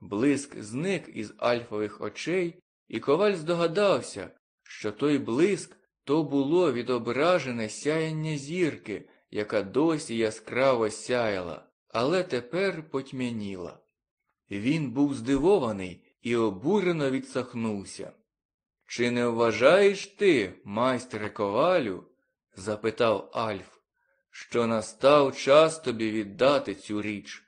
Speaker 1: Блиск зник із альфових очей, і коваль здогадався, що той блиск то було відображене сяяння зірки, яка досі яскраво сяяла, але тепер потьмяніла. Він був здивований і обурено відсахнувся. Чи не вважаєш ти, майстре ковалю? запитав Альф, що настав час тобі віддати цю річ.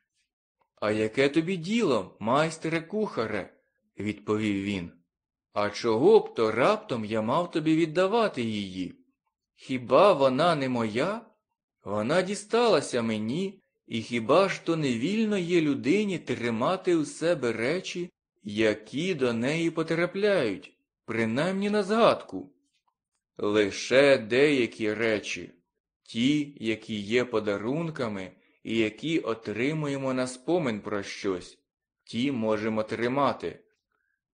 Speaker 1: А яке тобі діло, майстере кухаре? відповів він. А чого б то раптом я мав тобі віддавати її? Хіба вона не моя? Вона дісталася мені, і хіба ж то не вільно є людині тримати у себе речі, які до неї потрапляють, принаймні на згадку? Лише деякі речі, ті, які є подарунками і які отримуємо на спомин про щось, ті можемо тримати.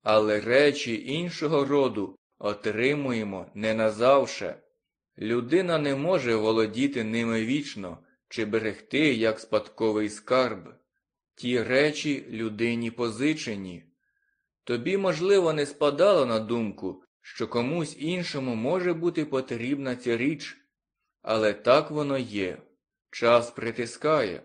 Speaker 1: Але речі іншого роду отримуємо не назавше. Людина не може володіти ними вічно чи берегти як спадковий скарб. Ті речі людині позичені. Тобі, можливо, не спадало на думку, що комусь іншому може бути потрібна ця річ, але так воно є. Час притискає.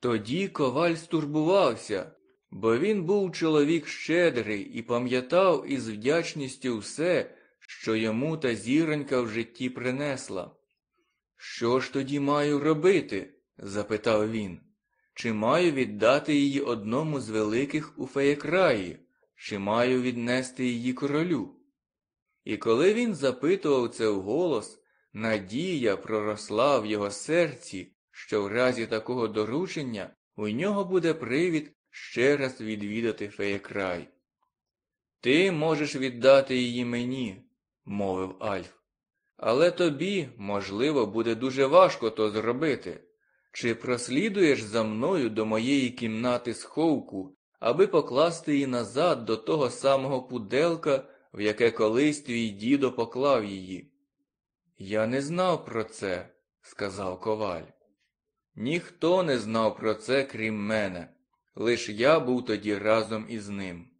Speaker 1: Тоді коваль стурбувався, бо він був чоловік щедрий і пам'ятав із вдячністю все, що йому та зіронька в житті принесла. Що ж тоді маю робити? запитав він. Чи маю віддати її одному з великих у феєкраї, чи маю віднести її королю? І коли він запитував це вголос, надія проросла в його серці, що в разі такого доручення у нього буде привід ще раз відвідати феєкрай. Ти можеш віддати її мені, мовив Альф. Але тобі, можливо, буде дуже важко то зробити. Чи прослідуєш за мною до моєї кімнати сховку, аби покласти її назад до того самого пуделка, в яке колись твій дідо поклав її? Я не знав про це, сказав коваль. Ніхто не знав про це, крім мене, лиш я був тоді разом із ним.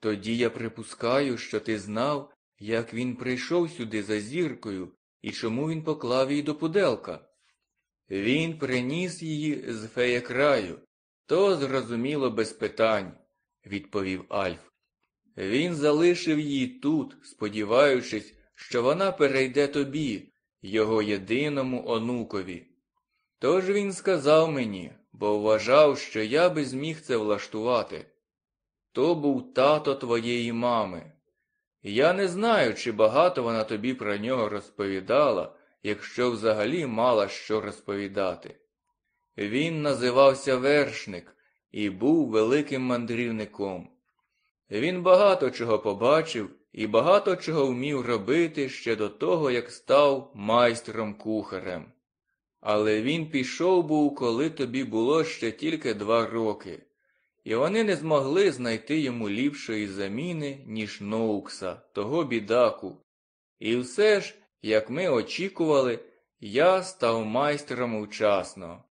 Speaker 1: Тоді я припускаю, що ти знав, як він прийшов сюди за зіркою і чому він поклав її до пуделка. Він приніс її з феєкраю, то зрозуміло без питань, відповів Альф. Він залишив її тут, сподіваючись, що вона перейде тобі, його єдиному онукові. Тож він сказав мені, бо вважав, що я би зміг це влаштувати. То був тато твоєї мами. Я не знаю, чи багато вона тобі про нього розповідала, якщо взагалі мала що розповідати. Він називався вершник і був великим мандрівником. Він багато чого побачив і багато чого вмів робити ще до того, як став майстром кухарем. Але він пішов був, коли тобі було ще тільки два роки, і вони не змогли знайти йому ліпшої заміни, ніж Ноукса, того бідаку. І все ж, як ми очікували, я став майстром вчасно.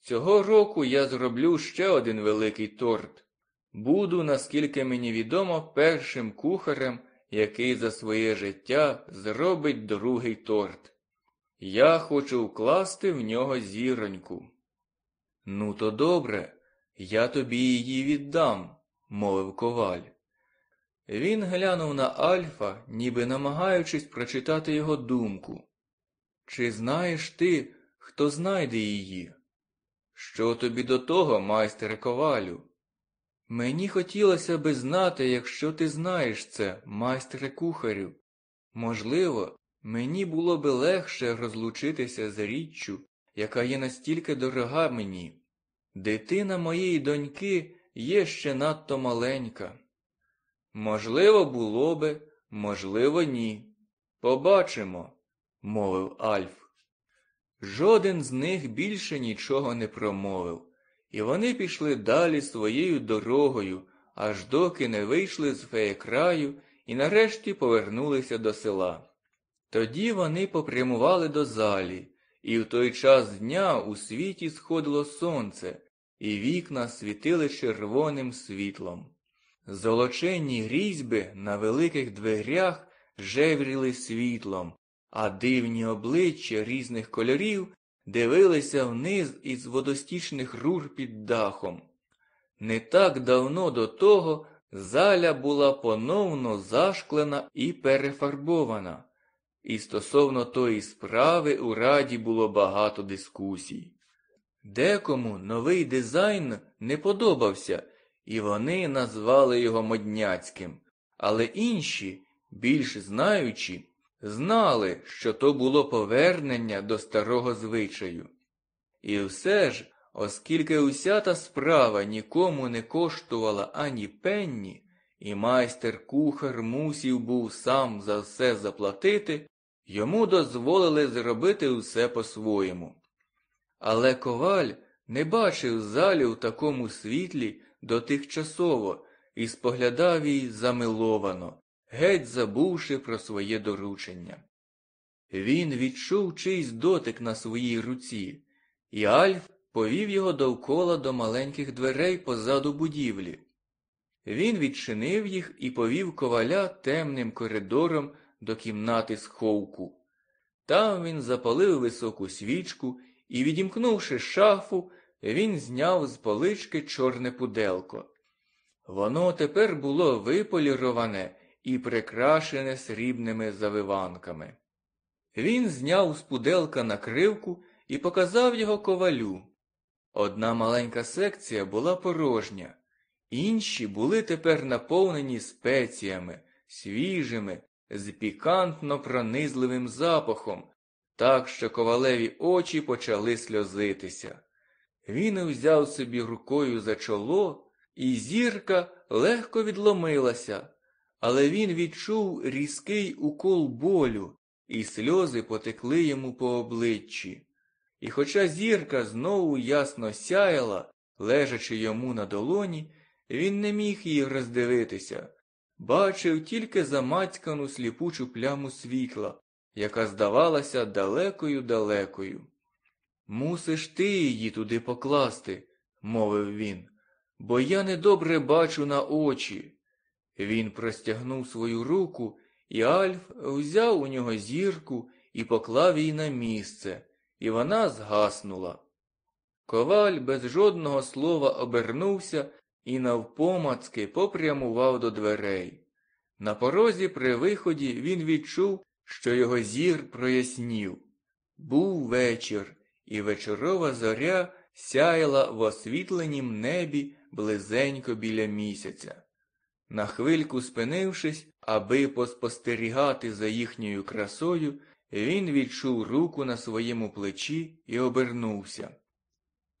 Speaker 1: Цього року я зроблю ще один великий торт. Буду, наскільки мені відомо, першим кухарем, який за своє життя зробить другий торт. Я хочу вкласти в нього зіроньку. Ну, то добре, я тобі її віддам, мовив коваль. Він глянув на Альфа, ніби намагаючись прочитати його думку. Чи знаєш ти, хто знайде її? Що тобі до того, майстере ковалю? Мені хотілося би знати, якщо ти знаєш це, майстре кухарю. Можливо, мені було би легше розлучитися з річчю, яка є настільки дорога мені. Дитина моєї доньки є ще надто маленька. Можливо, було би, можливо, ні. Побачимо, мовив Альф. Жоден з них більше нічого не промовив, і вони пішли далі своєю дорогою, аж доки не вийшли з феєкраю і нарешті повернулися до села. Тоді вони попрямували до залі, і в той час дня у світі сходило сонце, і вікна світили червоним світлом. Золоченні різьби на великих дверях жевріли світлом, а дивні обличчя різних кольорів дивилися вниз із водостічних рур під дахом. Не так давно до того заля була поновно зашклена і перефарбована, і стосовно тої справи у раді було багато дискусій. Декому новий дизайн не подобався, і вони назвали його модняцьким, але інші, більш знаючі, знали, що то було повернення до старого звичаю. І все ж, оскільки уся та справа нікому не коштувала ані пенні, і майстер кухар мусів був сам за все заплатити, йому дозволили зробити усе по-своєму. Але коваль не бачив залі у такому світлі дотихчасово і споглядав її замиловано, геть забувши про своє доручення. Він відчув чийсь дотик на своїй руці, і Альф повів його довкола до маленьких дверей позаду будівлі. Він відчинив їх і повів коваля темним коридором до кімнати сховку. Там він запалив високу свічку і, відімкнувши шафу, він зняв з полички чорне пуделко. Воно тепер було виполіроване і прикрашене срібними завиванками. Він зняв з пуделка накривку і показав його ковалю. Одна маленька секція була порожня, інші були тепер наповнені спеціями, свіжими, з пікантно пронизливим запахом, так що ковалеві очі почали сльозитися. Він узяв собі рукою за чоло, і зірка легко відломилася, але він відчув різкий укол болю, і сльози потекли йому по обличчі. І хоча зірка знову ясно сяяла, лежачи йому на долоні, він не міг її роздивитися, бачив тільки замацькану сліпучу пляму світла, яка здавалася далекою далекою. Мусиш ти її туди покласти, мовив він, бо я недобре бачу на очі. Він простягнув свою руку, і Альф взяв у нього зірку і поклав її на місце, і вона згаснула. Коваль без жодного слова обернувся і навпомацки попрямував до дверей. На порозі при виході він відчув, що його зір прояснів. Був вечір, і вечорова зоря сяяла в освітленім небі близенько біля місяця. На хвильку спинившись, аби поспостерігати за їхньою красою, він відчув руку на своєму плечі і обернувся.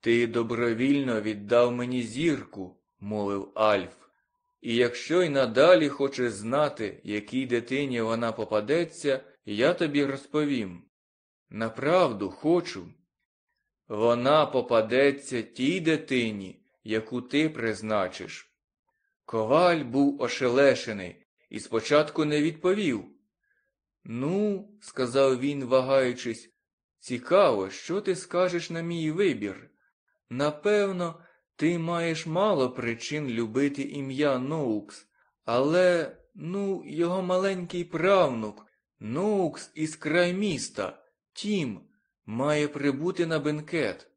Speaker 1: Ти добровільно віддав мені зірку, мовив Альф, і якщо й надалі хочеш знати, якій дитині вона попадеться, я тобі розповім. Направду хочу. Вона попадеться тій дитині, яку ти призначиш. Коваль був ошелешений і спочатку не відповів. Ну, сказав він, вагаючись, цікаво, що ти скажеш на мій вибір. Напевно, ти маєш мало причин любити ім'я Ноукс, але, ну, його маленький правнук, Ноукс із край міста, Тім, має прибути на бенкет.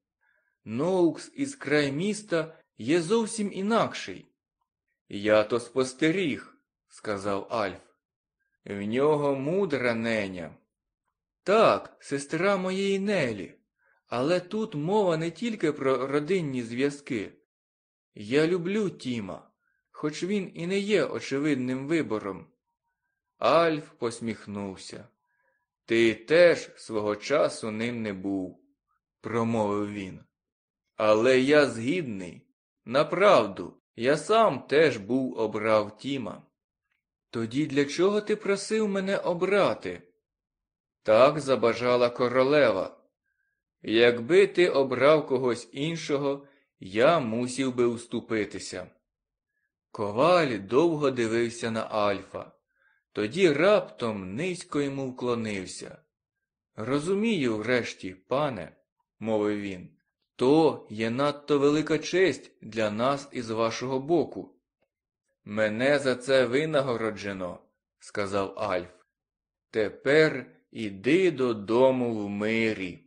Speaker 1: Ноукс із край міста є зовсім інакший. Я то спостеріг, сказав Альф. В нього мудра неня. Так, сестра моєї Нелі. Але тут мова не тільки про родинні зв'язки. Я люблю Тіма, хоч він і не є очевидним вибором. Альф посміхнувся. Ти теж свого часу ним не був, промовив він. Але я згідний. Направду, я сам теж був обрав Тіма. Тоді для чого ти просив мене обрати? Так забажала королева. Якби ти обрав когось іншого, я мусів би уступитися. Коваль довго дивився на Альфа, тоді раптом низько йому вклонився. Розумію, врешті, пане, мовив він, то є надто велика честь для нас із вашого боку. Мене за це винагороджено, сказав Альф. Тепер іди додому в мирі.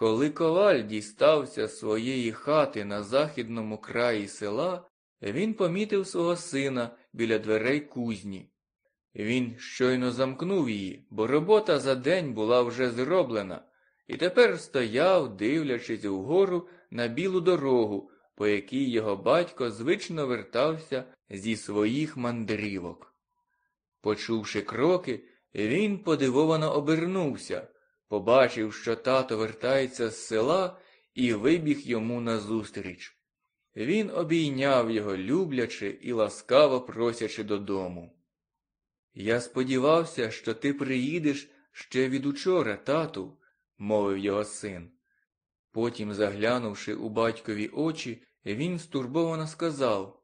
Speaker 1: Коли коваль дістався своєї хати на західному краї села, він помітив свого сина біля дверей кузні. Він щойно замкнув її, бо робота за день була вже зроблена, і тепер стояв, дивлячись вгору на білу дорогу, по якій його батько звично вертався зі своїх мандрівок. Почувши кроки, Він подивовано обернувся, побачив, що тато вертається з села і вибіг йому назустріч. Він обійняв його люблячи і ласкаво просячи додому. Я сподівався, що ти приїдеш ще від учора, тату, мовив його син. Потім, заглянувши у батькові очі, він стурбовано сказав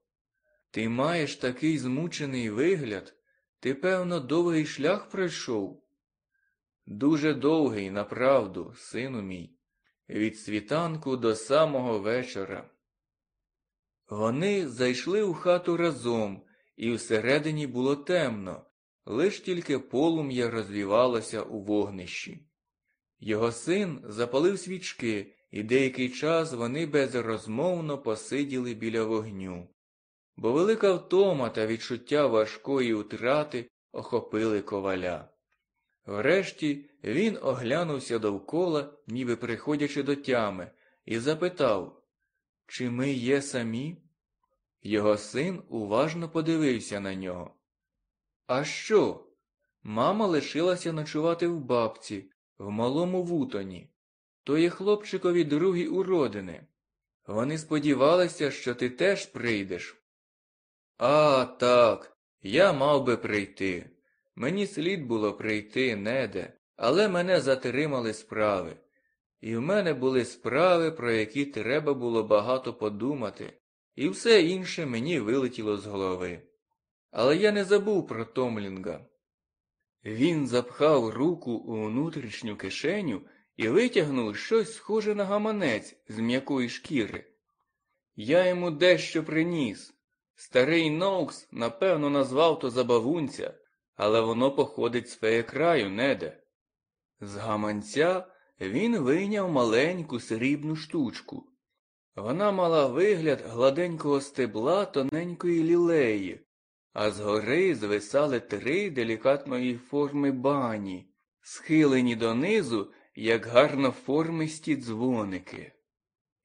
Speaker 1: Ти маєш такий змучений вигляд, ти, певно, довгий шлях пройшов. Дуже довгий, направду, сину мій, від світанку до самого вечора. Вони зайшли у хату разом, і всередині було темно, лиш тільки полум'я розвівалося у вогнищі. Його син запалив свічки, і деякий час вони безрозмовно посиділи біля вогню, бо велика втома та відчуття важкої утрати охопили коваля. Врешті він оглянувся довкола, ніби приходячи до тями, і запитав, чи ми є самі? Його син уважно подивився на нього. А що? Мама лишилася ночувати в бабці, в малому вутоні. То є хлопчикові другі уродини. Вони сподівалися, що ти теж прийдеш. А, так, я мав би прийти. Мені слід було прийти неде, але мене затримали справи. І в мене були справи, про які треба було багато подумати, і все інше мені вилетіло з голови. Але я не забув про Томлінга. Він запхав руку у внутрішню кишеню і витягнув щось схоже на гаманець з м'якої шкіри. Я йому дещо приніс. Старий Ноукс, напевно, назвав то забавунця, але воно походить з феєкраю, неде. З гаманця він вийняв маленьку срібну штучку. Вона мала вигляд гладенького стебла тоненької лілеї, а згори звисали три делікатної форми бані, схилені донизу, як гарноформисті дзвоники.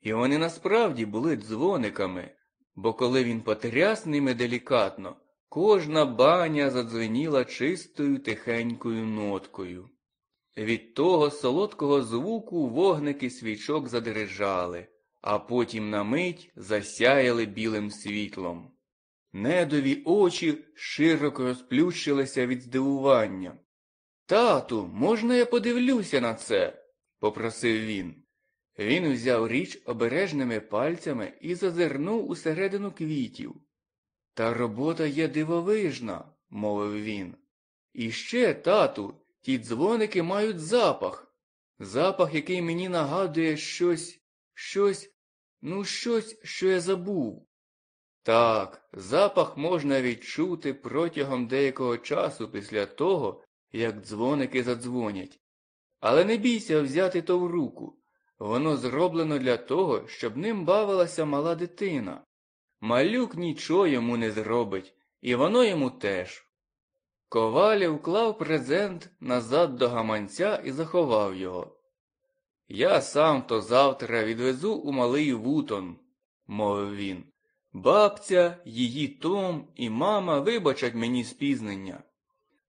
Speaker 1: І вони насправді були дзвониками, бо коли він потряс ними делікатно, кожна баня задзвеніла чистою тихенькою ноткою. Від того солодкого звуку вогники свічок задрижали, а потім на мить засяяли білим світлом. Недові очі широко розплющилися від здивування. Тату, можна я подивлюся на це? попросив він. Він взяв річ обережними пальцями і зазирнув усередину квітів. Та робота є дивовижна, мовив він. І ще, тату, ті дзвоники мають запах. Запах, який мені нагадує щось, щось, ну, щось, що я забув. Так, запах можна відчути протягом деякого часу після того, як дзвоники задзвонять. Але не бійся взяти то в руку. Воно зроблено для того, щоб ним бавилася мала дитина. Малюк нічого йому не зробить, і воно йому теж. Ковалі вклав презент назад до гаманця і заховав його. Я сам то завтра відвезу у малий вутон, мовив він. Бабця, її Том і мама вибачать мені спізнення.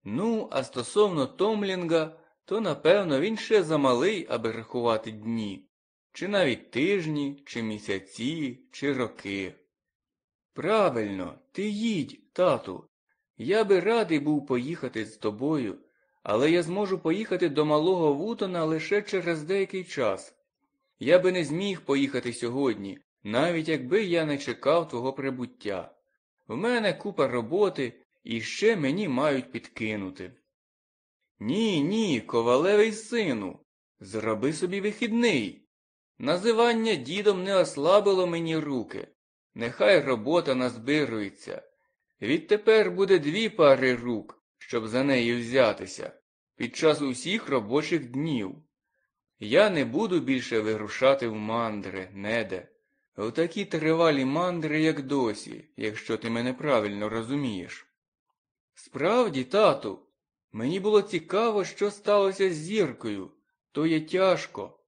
Speaker 1: Ну, а стосовно Томлінга, то напевно він ще замалий, аби рахувати дні, чи навіть тижні, чи місяці, чи роки. Правильно, ти їдь, тату. Я би радий був поїхати з тобою, але я зможу поїхати до малого Вутона лише через деякий час. Я би не зміг поїхати сьогодні, навіть якби я не чекав твого прибуття. В мене купа роботи, і ще мені мають підкинути. Ні, ні, ковалевий сину, зроби собі вихідний. Називання дідом не ослабило мені руки. Нехай робота назбирується. Відтепер буде дві пари рук, щоб за неї взятися, під час усіх робочих днів. Я не буду більше вирушати в мандри, неде. В такі тривалі мандри, як досі, якщо ти мене правильно розумієш. Справді, тату, мені було цікаво, що сталося з зіркою. То є тяжко.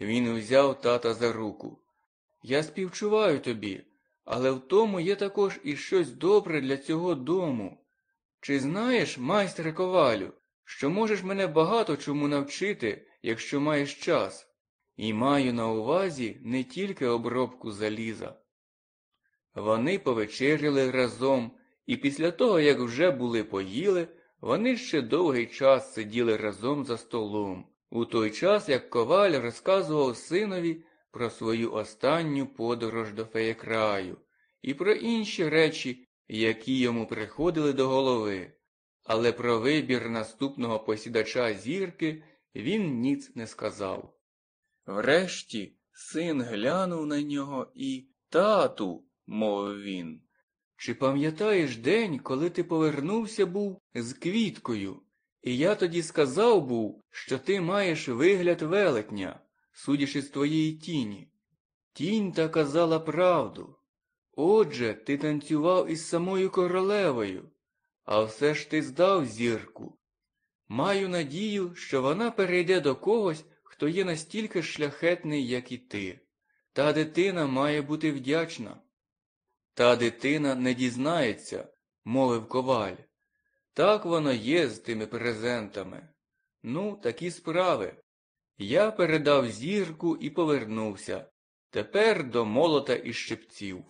Speaker 1: Він взяв тата за руку. Я співчуваю тобі, але в тому є також і щось добре для цього дому. Чи знаєш, майстре ковалю, що можеш мене багато чому навчити, якщо маєш час, і маю на увазі не тільки обробку заліза. Вони повечеряли разом, і після того, як вже були поїли, вони ще довгий час сиділи разом за столом, у той час, як коваль розказував синові про свою останню подорож до феєкраю і про інші речі, які йому приходили до голови, але про вибір наступного посідача зірки він ніц не сказав. Врешті син глянув на нього і тату, мовив він. Чи пам'ятаєш день, коли ти повернувся був з квіткою, і я тоді сказав був, що ти маєш вигляд велетня, судячи з твоєї тіні? Тінь та казала правду. Отже, ти танцював із самою королевою, а все ж ти здав зірку. Маю надію, що вона перейде до когось, хто є настільки шляхетний, як і ти. Та дитина має бути вдячна. Та дитина не дізнається, мовив коваль. Так воно є з тими презентами. Ну, такі справи. Я передав зірку і повернувся. Тепер до молота і щепців.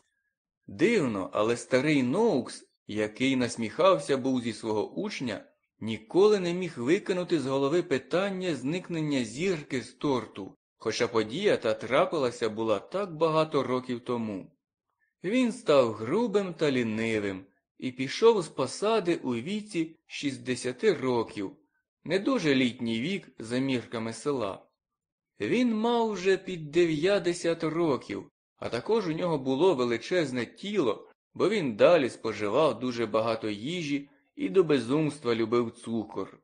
Speaker 1: Дивно, але старий Ноукс, який насміхався був зі свого учня, ніколи не міг викинути з голови питання зникнення зірки з торту, хоча подія та трапилася була так багато років тому. Він став грубим та лінивим і пішов з посади у віці 60 років, не дуже літній вік за мірками села. Він мав вже під 90 років, а також у нього було величезне тіло, бо він далі споживав дуже багато їжі і до безумства любив цукор.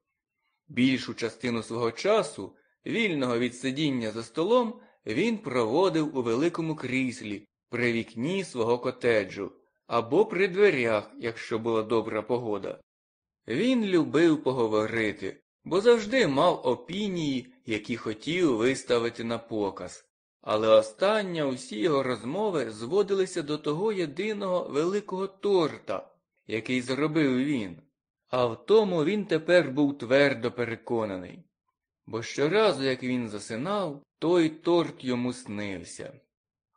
Speaker 1: Більшу частину свого часу, вільного від сидіння за столом, він проводив у великому кріслі при вікні свого котеджу або при дверях, якщо була добра погода. Він любив поговорити, бо завжди мав опінії, які хотів виставити на показ. Але остання усі його розмови зводилися до того єдиного великого торта, який зробив він, а в тому він тепер був твердо переконаний. Бо щоразу, як він засинав, той торт йому снився.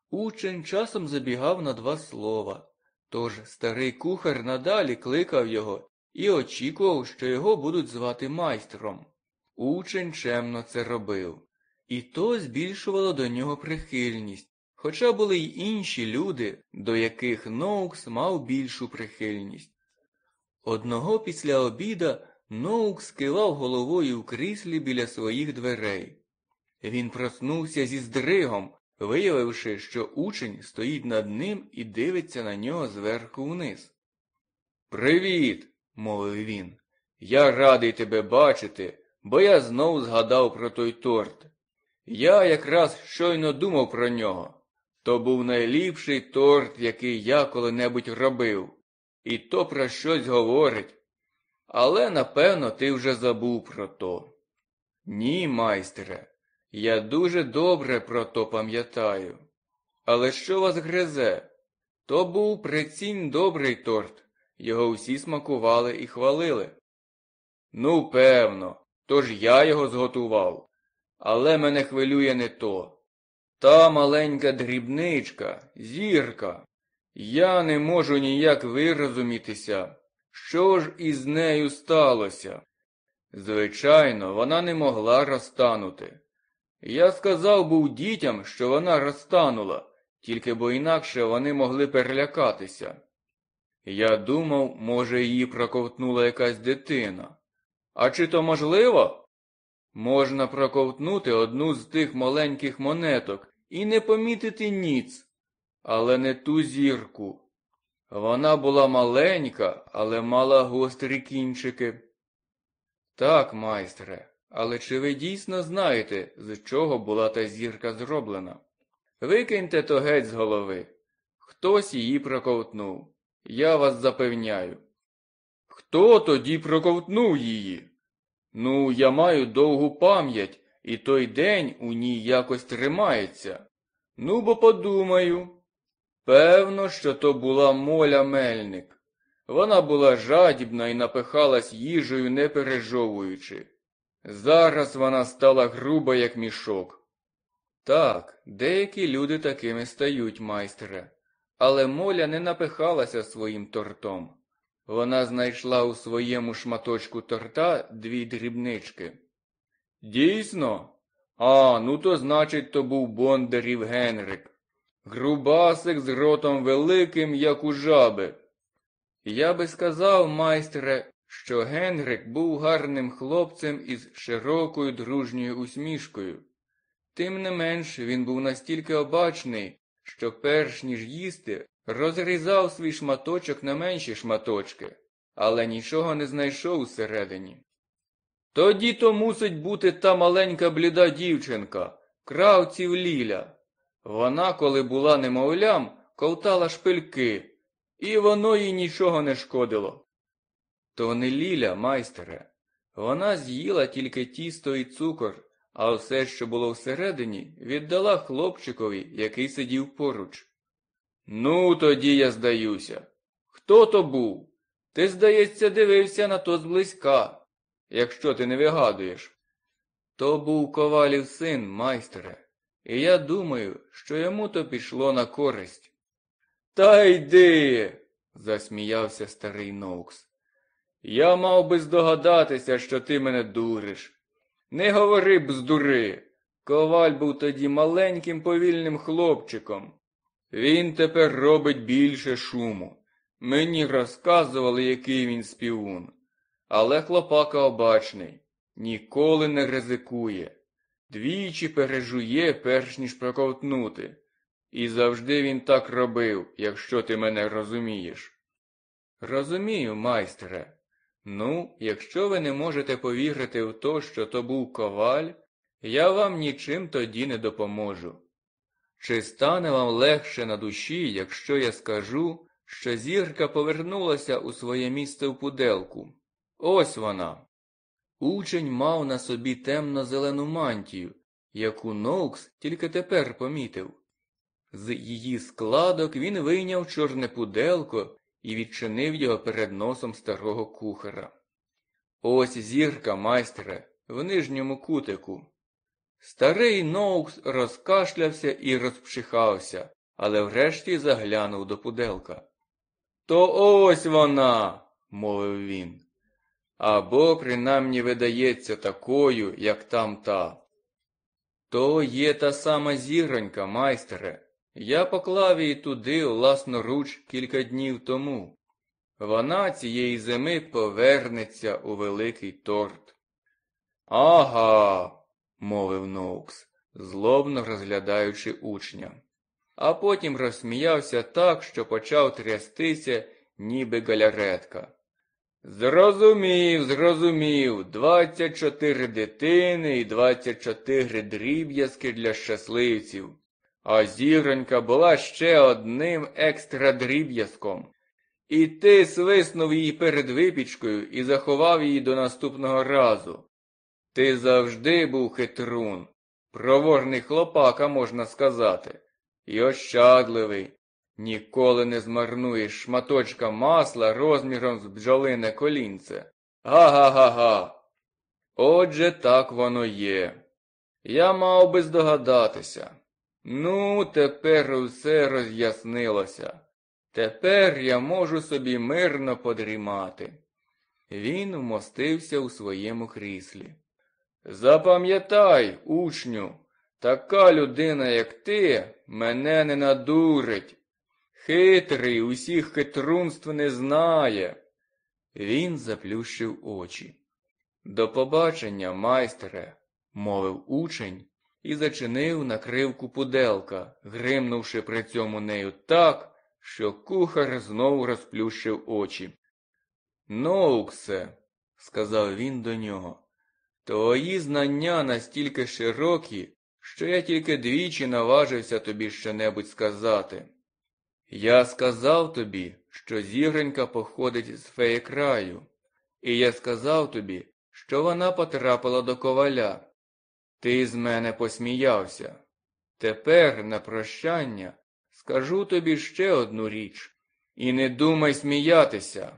Speaker 1: Учень часом забігав на два слова, тож старий кухар надалі кликав його і очікував, що його будуть звати майстром. Учень чемно це робив, і то збільшувало до нього прихильність, хоча були й інші люди, до яких Ноукс мав більшу прихильність. Одного після обіда Ноукс кивав головою в кріслі біля своїх дверей. Він проснувся зі здригом, виявивши, що учень стоїть над ним і дивиться на нього зверху вниз. Привіт, мовив він. Я радий тебе бачити, бо я знов згадав про той торт. Я якраз щойно думав про нього. То був найліпший торт, який я коли-небудь робив, і то про щось говорить. Але, напевно, ти вже забув про то. Ні, майстре, я дуже добре про то пам'ятаю. Але що вас гризе? То був прицінь добрий торт, його всі смакували і хвалили. Ну, певно, тож я його зготував. Але мене хвилює не то. Та маленька дрібничка, зірка. Я не можу ніяк вирозумітися, що ж із нею сталося. Звичайно, вона не могла розтанути. Я сказав був дітям, що вона розтанула, тільки бо інакше вони могли перелякатися. Я думав, може, її проковтнула якась дитина. А чи то можливо? Можна проковтнути одну з тих маленьких монеток і не помітити ніц, але не ту зірку. Вона була маленька, але мала гострі кінчики. Так, майстре, але чи ви дійсно знаєте, з чого була та зірка зроблена? Викиньте то геть з голови. Хтось її проковтнув. Я вас запевняю. Хто тоді проковтнув її? Ну, я маю довгу пам'ять, і той день у ній якось тримається. Ну, бо подумаю. Певно, що то була моля мельник. Вона була жадібна і напихалась їжею, не пережовуючи. Зараз вона стала груба, як мішок. Так, деякі люди такими стають, майстре, але Моля не напихалася своїм тортом. Вона знайшла у своєму шматочку торта дві дрібнички. Дійсно? А, ну то значить, то був Бондарів Генрик. Грубасик з ротом великим, як у жаби. Я би сказав, майстре, що Генрик був гарним хлопцем із широкою дружньою усмішкою. Тим не менш він був настільки обачний, що перш ніж їсти, розрізав свій шматочок на менші шматочки, але нічого не знайшов усередині. Тоді то мусить бути та маленька бліда дівчинка, кравців Ліля. Вона, коли була немовлям, ковтала шпильки, і воно їй нічого не шкодило. То не Ліля, майстере. Вона з'їла тільки тісто і цукор, а все, що було всередині, віддала хлопчикові, який сидів поруч. Ну, тоді я здаюся. Хто то був? Ти, здається, дивився на то зблизька, якщо ти не вигадуєш. То був ковалів син, майстере, і я думаю, що йому то пішло на користь. Та йди, засміявся старий Ноукс. Я мав би здогадатися, що ти мене дуриш. Не говори бздури. Коваль був тоді маленьким повільним хлопчиком. Він тепер робить більше шуму. Мені розказували, який він співун. Але хлопака обачний, ніколи не ризикує. Двічі пережує, перш ніж проковтнути. І завжди він так робив, якщо ти мене розумієш. Розумію, майстре. Ну, якщо ви не можете повірити в то, що то був коваль, я вам нічим тоді не допоможу. Чи стане вам легше на душі, якщо я скажу, що зірка повернулася у своє місце в пуделку? Ось вона. Учень мав на собі темно-зелену мантію, яку Ноукс тільки тепер помітив. З її складок він вийняв чорне пуделко і відчинив його перед носом старого кухара. Ось зірка, майстре, в нижньому кутику. Старий Ноукс розкашлявся і розпчихався, але врешті заглянув до пуделка. То ось вона, мовив він. Або принаймні видається такою, як там та. То є та сама зіронька, майстере. Я поклав її туди власноруч кілька днів тому. Вона цієї зими повернеться у великий торт. Ага, мовив Ноукс, злобно розглядаючи учня. А потім розсміявся так, що почав трястися, ніби галяретка. Зрозумів, зрозумів, двадцять чотири дитини і двадцять чотири дріб'язки для щасливців. А зіронька була ще одним екстра дріб'язком. І ти свиснув її перед випічкою і заховав її до наступного разу. Ти завжди був хитрун, проворний хлопака, можна сказати, і ощадливий. Ніколи не змарнуєш шматочка масла розміром з бджолине колінце. Га-га-га-га. Отже, так воно є. Я мав би здогадатися. Ну, тепер усе роз'яснилося. Тепер я можу собі мирно подрімати. Він вмостився у своєму кріслі. Запам'ятай, учню, така людина, як ти, мене не надурить. Хитрий усіх хитрунств не знає. Він заплющив очі. До побачення, майстере, мовив учень і зачинив накривку пуделка, гримнувши при цьому нею так, що кухар знову розплющив очі. Ноуксе, сказав він до нього, твої знання настільки широкі, що я тільки двічі наважився тобі щонебудь сказати. Я сказав тобі, що зігренька походить з феєкраю, і я сказав тобі, що вона потрапила до коваля. Ти з мене посміявся. Тепер, на прощання, скажу тобі ще одну річ, І не думай сміятися.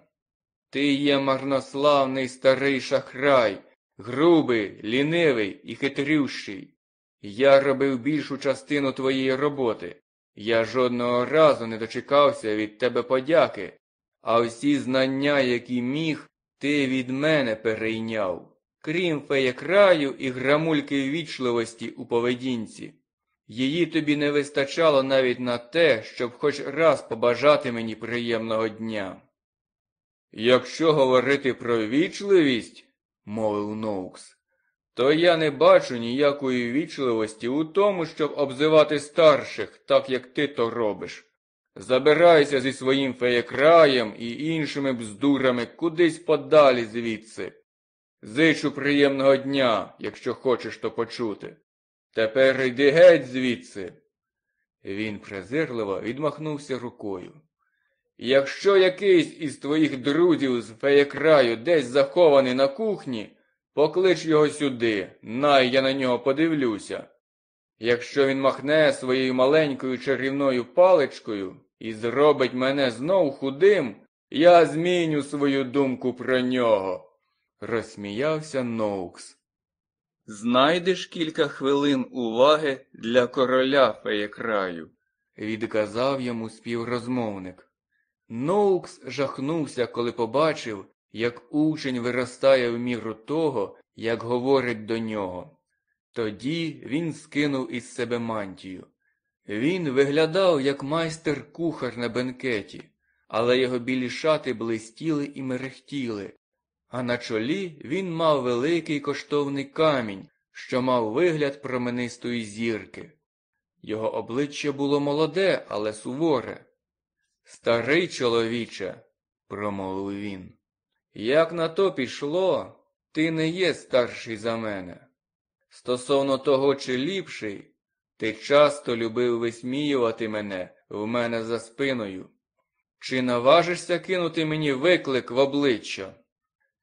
Speaker 1: Ти є марнославний старий шахрай, грубий, лінивий і хитрющий. Я робив більшу частину твоєї роботи. Я жодного разу не дочекався від тебе подяки, а всі знання, які міг, ти від мене перейняв, крім феєкраю і грамульки ввічливості у поведінці. Її тобі не вистачало навіть на те, щоб хоч раз побажати мені приємного дня. Якщо говорити про вічливість, мовив Ноукс, то я не бачу ніякої вічливості у тому, щоб обзивати старших, так як ти то робиш. Забирайся зі своїм феєкраєм і іншими бздурами кудись подалі звідси. Зичу приємного дня, якщо хочеш то почути. Тепер йди геть звідси. Він презирливо відмахнувся рукою. Якщо якийсь із твоїх друзів з феєкраю десь захований на кухні, поклич його сюди, най я на нього подивлюся. Якщо він махне своєю маленькою чарівною паличкою і зробить мене знов худим, я зміню свою думку про нього, розсміявся Ноукс. Знайдеш кілька хвилин уваги для короля феєкраю, відказав йому співрозмовник. Ноукс жахнувся, коли побачив, як учень виростає в міру того, як говорить до нього. Тоді він скинув із себе мантію. Він виглядав, як майстер кухар на бенкеті, але його білі шати блистіли і мерехтіли, а на чолі він мав великий коштовний камінь, що мав вигляд променистої зірки. Його обличчя було молоде, але суворе. Старий чоловіче, промовив він, як на то пішло, ти не є старший за мене. Стосовно того, чи ліпший, ти часто любив висміювати мене в мене за спиною. Чи наважишся кинути мені виклик в обличчя?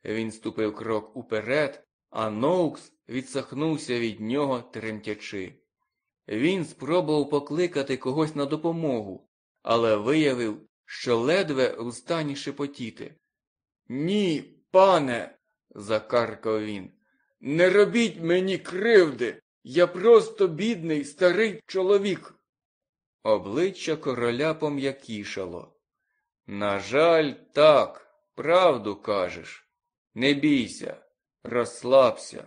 Speaker 1: Він ступив крок уперед, а Ноукс відсахнувся від нього, тремтячи. Він спробував покликати когось на допомогу, але виявив, що ледве у стані шепотіти. Ні, пане, закаркав він, не робіть мені кривди. Я просто бідний старий чоловік. Обличчя короля пом'якішало. На жаль, так, правду кажеш. Не бійся, розслабся.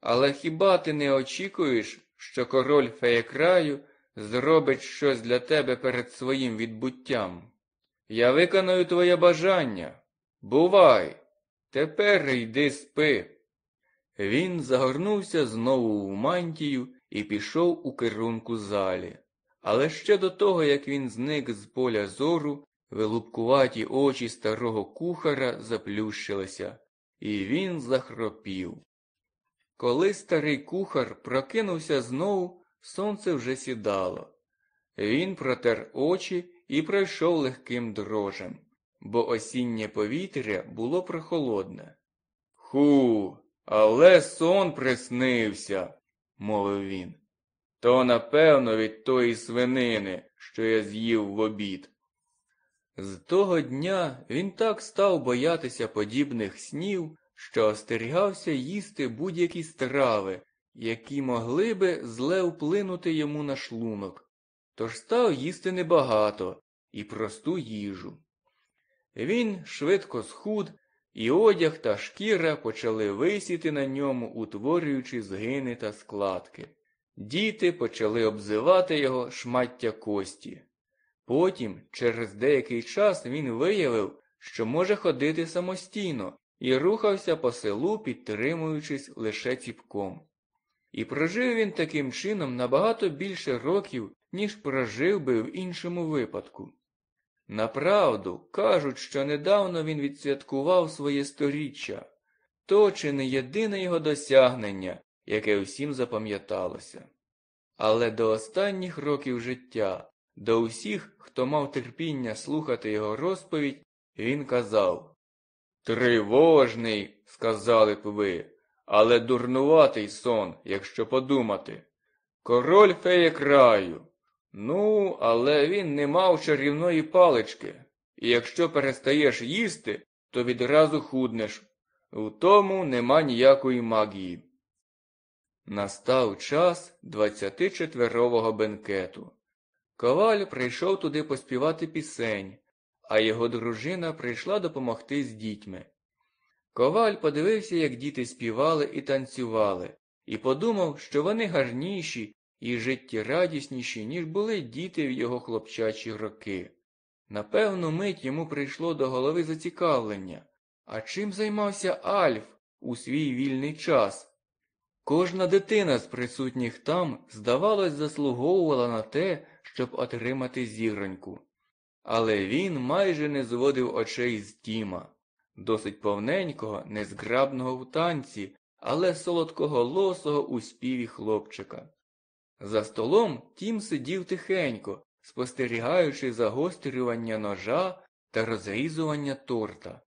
Speaker 1: Але хіба ти не очікуєш, що король феєкраю зробить щось для тебе перед своїм відбуттям? Я виконую твоє бажання. Бувай, тепер йди спи. Він загорнувся знову в мантію і пішов у керунку залі. Але ще до того, як він зник з поля зору, вилупкуваті очі старого кухара заплющилися, і він захропів. Коли старий кухар прокинувся знову, сонце вже сідало. Він протер очі і пройшов легким дрожем, бо осіннє повітря було прохолодне. Ху, але сон приснився, мовив він. То, напевно, від тої свинини, що я з'їв в обід. З того дня він так став боятися подібних снів, що остерігався їсти будь-які страви, які могли би зле вплинути йому на шлунок, тож став їсти небагато і просту їжу. Він швидко схуд, і одяг та шкіра почали висіти на ньому, утворюючи згини та складки. Діти почали обзивати його шмаття кості. Потім, через деякий час, він виявив, що може ходити самостійно, і рухався по селу, підтримуючись лише ціпком. І прожив він таким чином набагато більше років, ніж прожив би в іншому випадку. Направду, кажуть, що недавно він відсвяткував своє сторіччя, то чи не єдине його досягнення, яке всім запам'яталося. Але до останніх років життя, до усіх, хто мав терпіння слухати його розповідь, він казав Тривожний, сказали б ви, але дурнуватий сон, якщо подумати. Король феє краю. Ну, але він не мав чарівної палички, і якщо перестаєш їсти, то відразу худнеш. У тому нема ніякої магії. Настав час 24-го бенкету. Коваль прийшов туди поспівати пісень, а його дружина прийшла допомогти з дітьми. Коваль подивився, як діти співали і танцювали, і подумав, що вони гарніші і життєрадісніші, ніж були діти в його хлопчачі роки. На певну мить йому прийшло до голови зацікавлення. А чим займався Альф у свій вільний час? Кожна дитина з присутніх там, здавалось, заслуговувала на те, щоб отримати зіроньку. Але він майже не зводив очей з Тіма, досить повненького, незграбного в танці, але солодкоголосого у співі хлопчика. За столом Тім сидів тихенько, спостерігаючи загострювання ножа та розрізування торта.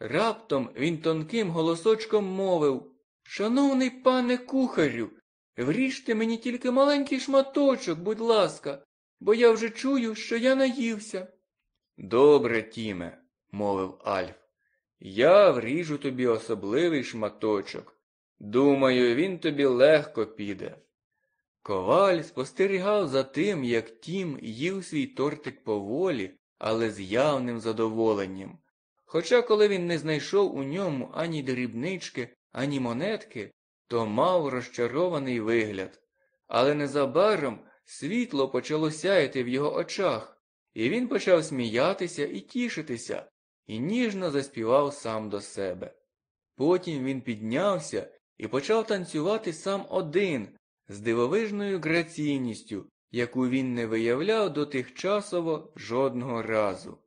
Speaker 1: Раптом він тонким голосочком мовив Шановний пане кухарю, вріжте мені тільки маленький шматочок, будь ласка, бо я вже чую, що я наївся. Добре, Тіме, мовив Альф. Я вріжу тобі особливий шматочок. Думаю, він тобі легко піде. Коваль спостерігав за тим, як Тім їв свій тортик поволі, але з явним задоволенням. Хоча, коли він не знайшов у ньому ані дрібнички, ані монетки, то мав розчарований вигляд. Але незабаром світло почало сяяти в його очах, і він почав сміятися і тішитися, і ніжно заспівав сам до себе. Потім він піднявся і почав танцювати сам один, з дивовижною граційністю, яку він не виявляв до тих часово жодного разу.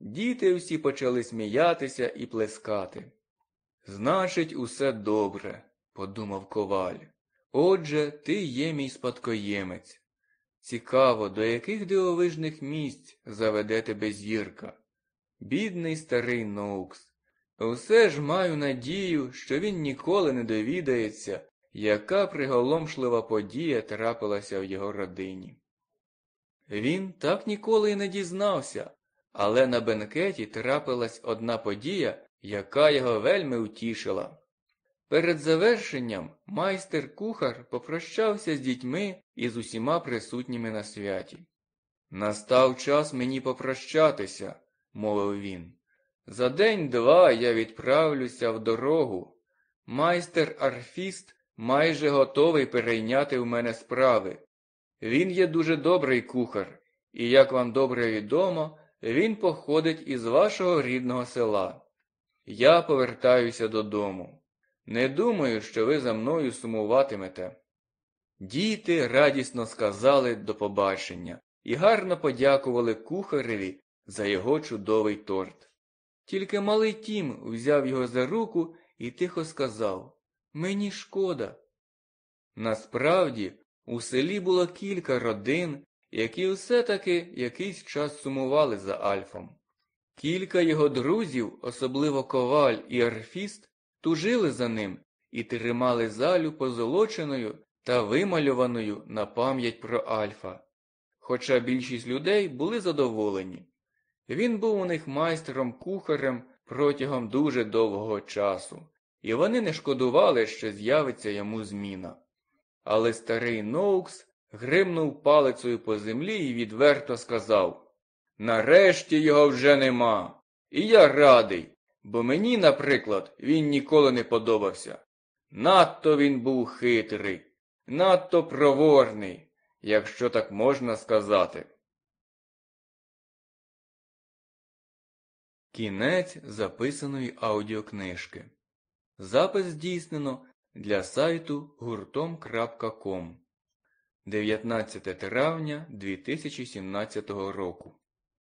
Speaker 1: Діти всі почали сміятися і плескати. Значить, усе добре, подумав коваль. Отже, ти є мій спадкоємець. Цікаво, до яких дивовижних місць заведе тебе зірка. Бідний старий Ноукс. Усе ж маю надію, що він ніколи не довідається, яка приголомшлива подія трапилася в його родині. Він так ніколи й не дізнався, але на бенкеті трапилась одна подія, яка його вельми утішила. Перед завершенням майстер кухар попрощався з дітьми і з усіма присутніми на святі. Настав час мені попрощатися, мовив він. За день-два я відправлюся в дорогу. Майстер арфіст майже готовий перейняти в мене справи. Він є дуже добрий кухар, і, як вам добре відомо, він походить із вашого рідного села. Я повертаюся додому. Не думаю, що ви за мною сумуватимете. Діти радісно сказали до побачення і гарно подякували кухареві за його чудовий торт. Тільки малий Тім взяв його за руку і тихо сказав Мені шкода. Насправді, у селі було кілька родин, які все-таки якийсь час сумували за Альфом. Кілька його друзів, особливо коваль і арфіст, тужили за ним і тримали залю позолоченою та вималюваною на пам'ять про Альфа. Хоча більшість людей були задоволені. Він був у них майстером кухарем протягом дуже довгого часу, і вони не шкодували, що з'явиться йому зміна. Але старий Ноукс гримнув палицею по землі і відверто сказав Нарешті його вже нема. І я радий, бо мені, наприклад, він ніколи не подобався. Надто він був хитрий, надто проворний, якщо так можна сказати. Кінець записаної аудіокнижки. Запис здійснено для сайту гуртом.ком 19 травня 2017 року.